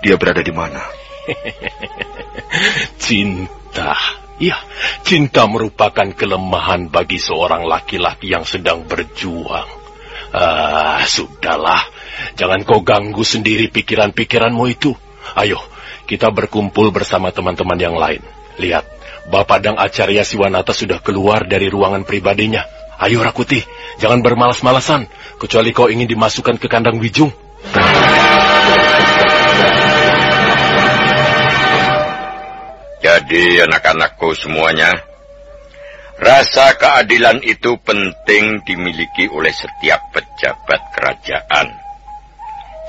dia berada di mana?
cinta. Ya, cinta merupakan kelemahan bagi seorang laki-laki yang sedang berjuang. Ah, sudahlah. Jangan kau ganggu sendiri pikiran-pikiranmu itu. Ayo, kita berkumpul bersama teman-teman yang lain. Lihat, Bapak Dang Acarya Siwanata sudah keluar dari ruangan pribadinya. Ayo Rakuti, jangan bermalas-malasan, kecuali kau ingin dimasukkan ke kandang Wijung.
Jadi anak-anakku semuanya, rasa keadilan itu penting dimiliki oleh setiap pejabat kerajaan.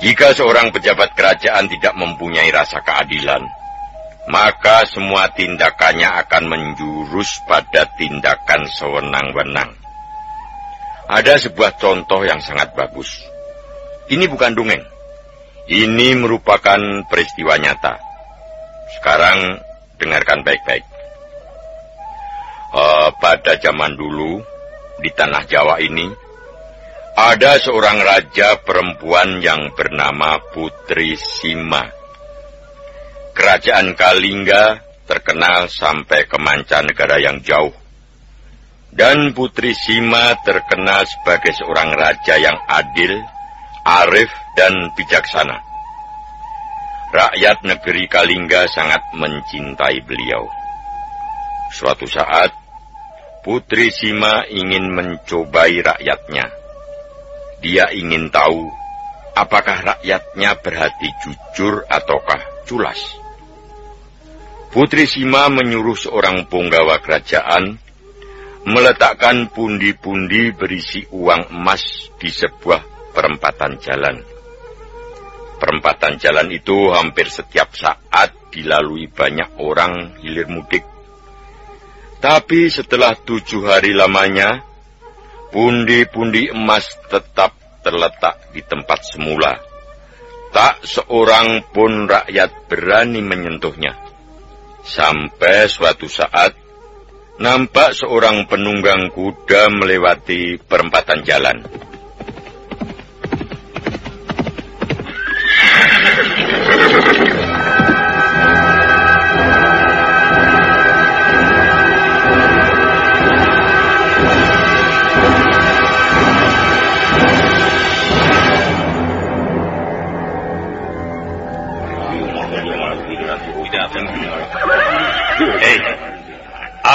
Jika seorang pejabat kerajaan tidak mempunyai rasa keadilan, maka semua tindakannya akan menjurus pada tindakan sewenang-wenang. Ada sebuah contoh yang sangat bagus. Ini bukan dongeng. Ini merupakan peristiwa nyata. Sekarang dengarkan baik-baik. Uh, pada zaman dulu, di tanah Jawa ini, ada seorang raja perempuan yang bernama Putri Sima. Kerajaan Kalingga terkenal sampai ke mancanegara yang jauh. Dan Putri Sima terkenal sebagai seorang raja yang adil, arif, dan bijaksana rakyat negeri Kalingga sangat mencintai beliau. Suatu saat, Putri Sima ingin mencobai rakyatnya. Dia ingin tahu apakah rakyatnya berhati jujur ataukah culas. Putri Sima menyuruh seorang punggawa kerajaan meletakkan pundi-pundi berisi uang emas di sebuah perempatan jalan. Perempatan jalan itu hampir setiap saat dilalui banyak orang hilir mudik tapi setelah tujuh hari lamanya, pundi-pundi emas tetap terletak di tempat semula. Tak seorang pun rakyat berani menyentuhnya. Sampai suatu saat, nampak seorang penunggang kuda melewati perempatan jalan.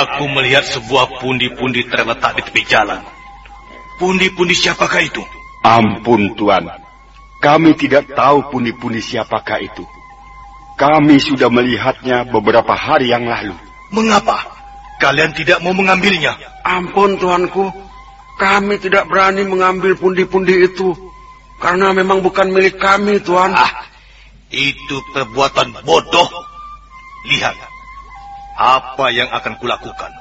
Aku melihat sebuah pundi-pundi terletak di tepi jalan. Pundi-pundi siapakah itu?
Ampun Tuan, kami tidak tahu pundi-pundi siapakah itu. Kami sudah melihatnya beberapa hari yang lalu.
Mengapa? Kalian tidak mau mengambilnya?
Ampun Tuanku, kami tidak berani mengambil pundi-pundi itu. Karena memang bukan milik kami, Tuan.
Ah, itu perbuatan bodoh. Lihat, apa yang akan kulakukan?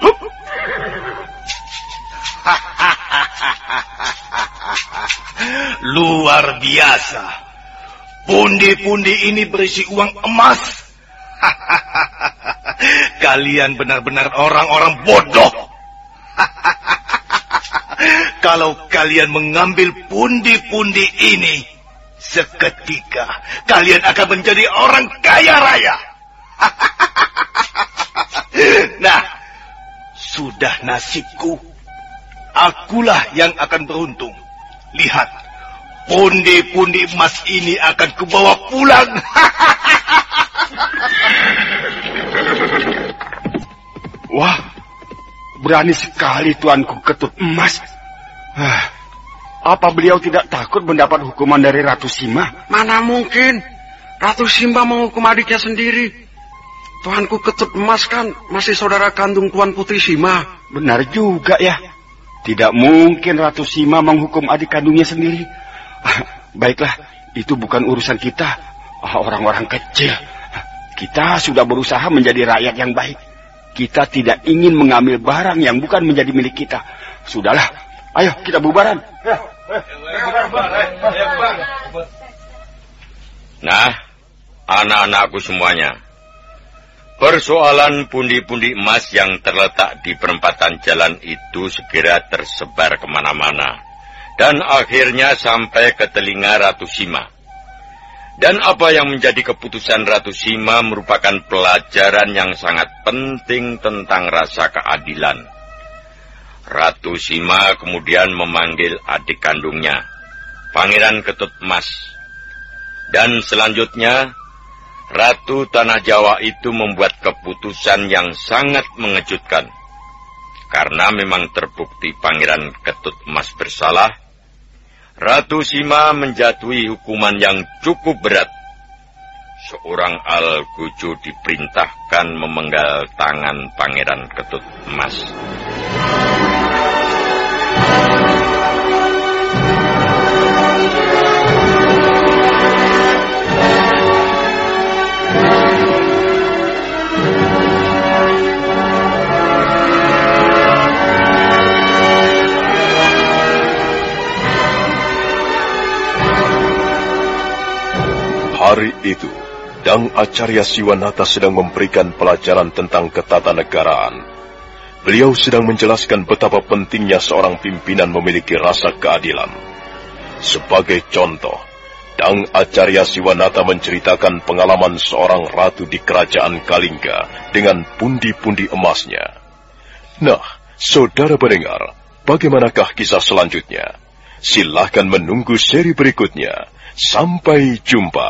Luar biasa. Pundi-pundi ini berisi uang emas. Kalian benar-benar orang-orang bodoh. Kalau kalian mengambil pundi-pundi ini, seketika kalian akan menjadi orang kaya raya. nah, sudah nasibku. Akulah yang akan beruntung. Lihat, pundi-pundi emas ini akan kubawa pulang.
Wah, berani sekali tuanku ketut emas. Ah, apa beliau tidak takut mendapat hukuman dari Ratu Sima?
Mana mungkin. Ratu Simba menghukum adiknya sendiri. Tuanku ketut emas kan masih saudara kandung Tuan Putri Sima.
Benar juga ya. Tidak mungkin Ratu Sima menghukum adik kandungnya sendiri. Ah, baiklah, itu bukan urusan kita. Ah, orang-orang kecil. Kita sudah berusaha menjadi rakyat yang baik. Kita tidak ingin mengambil barang yang bukan menjadi milik kita. Sudahlah, ayo kita bubaran.
Nah, anak-anakku semuanya. Persoalan pundi-pundi emas yang terletak di perempatan jalan itu segera tersebar ke mana-mana. Dan akhirnya sampai ke telinga Ratu Sima. Dan apa yang menjadi keputusan Ratu Sima merupakan pelajaran yang sangat penting tentang rasa keadilan. Ratu Sima kemudian memanggil adik kandungnya, Pangeran Ketut Emas. Dan selanjutnya, Ratu Tanah Jawa itu membuat keputusan yang sangat mengejutkan. Karena memang terbukti Pangeran Ketut Emas bersalah, Ratu Sima menjatuhi hukuman yang cukup berat. Seorang Al-Gujo diperintahkan memenggal tangan Pangeran Ketut Emas.
Hari itu, Dang Acarya Siwanata sedang memberikan pelajaran tentang ketatanegaraan. Beliau sedang menjelaskan betapa pentingnya seorang pimpinan memiliki rasa keadilan. Sebagai contoh, Dang Acarya Siwanata menceritakan pengalaman seorang ratu di kerajaan Kalingga dengan pundi-pundi emasnya. Nah, saudara pendengar, bagaimanakah kisah selanjutnya? Silahkan menunggu seri berikutnya. Sampai jumpa.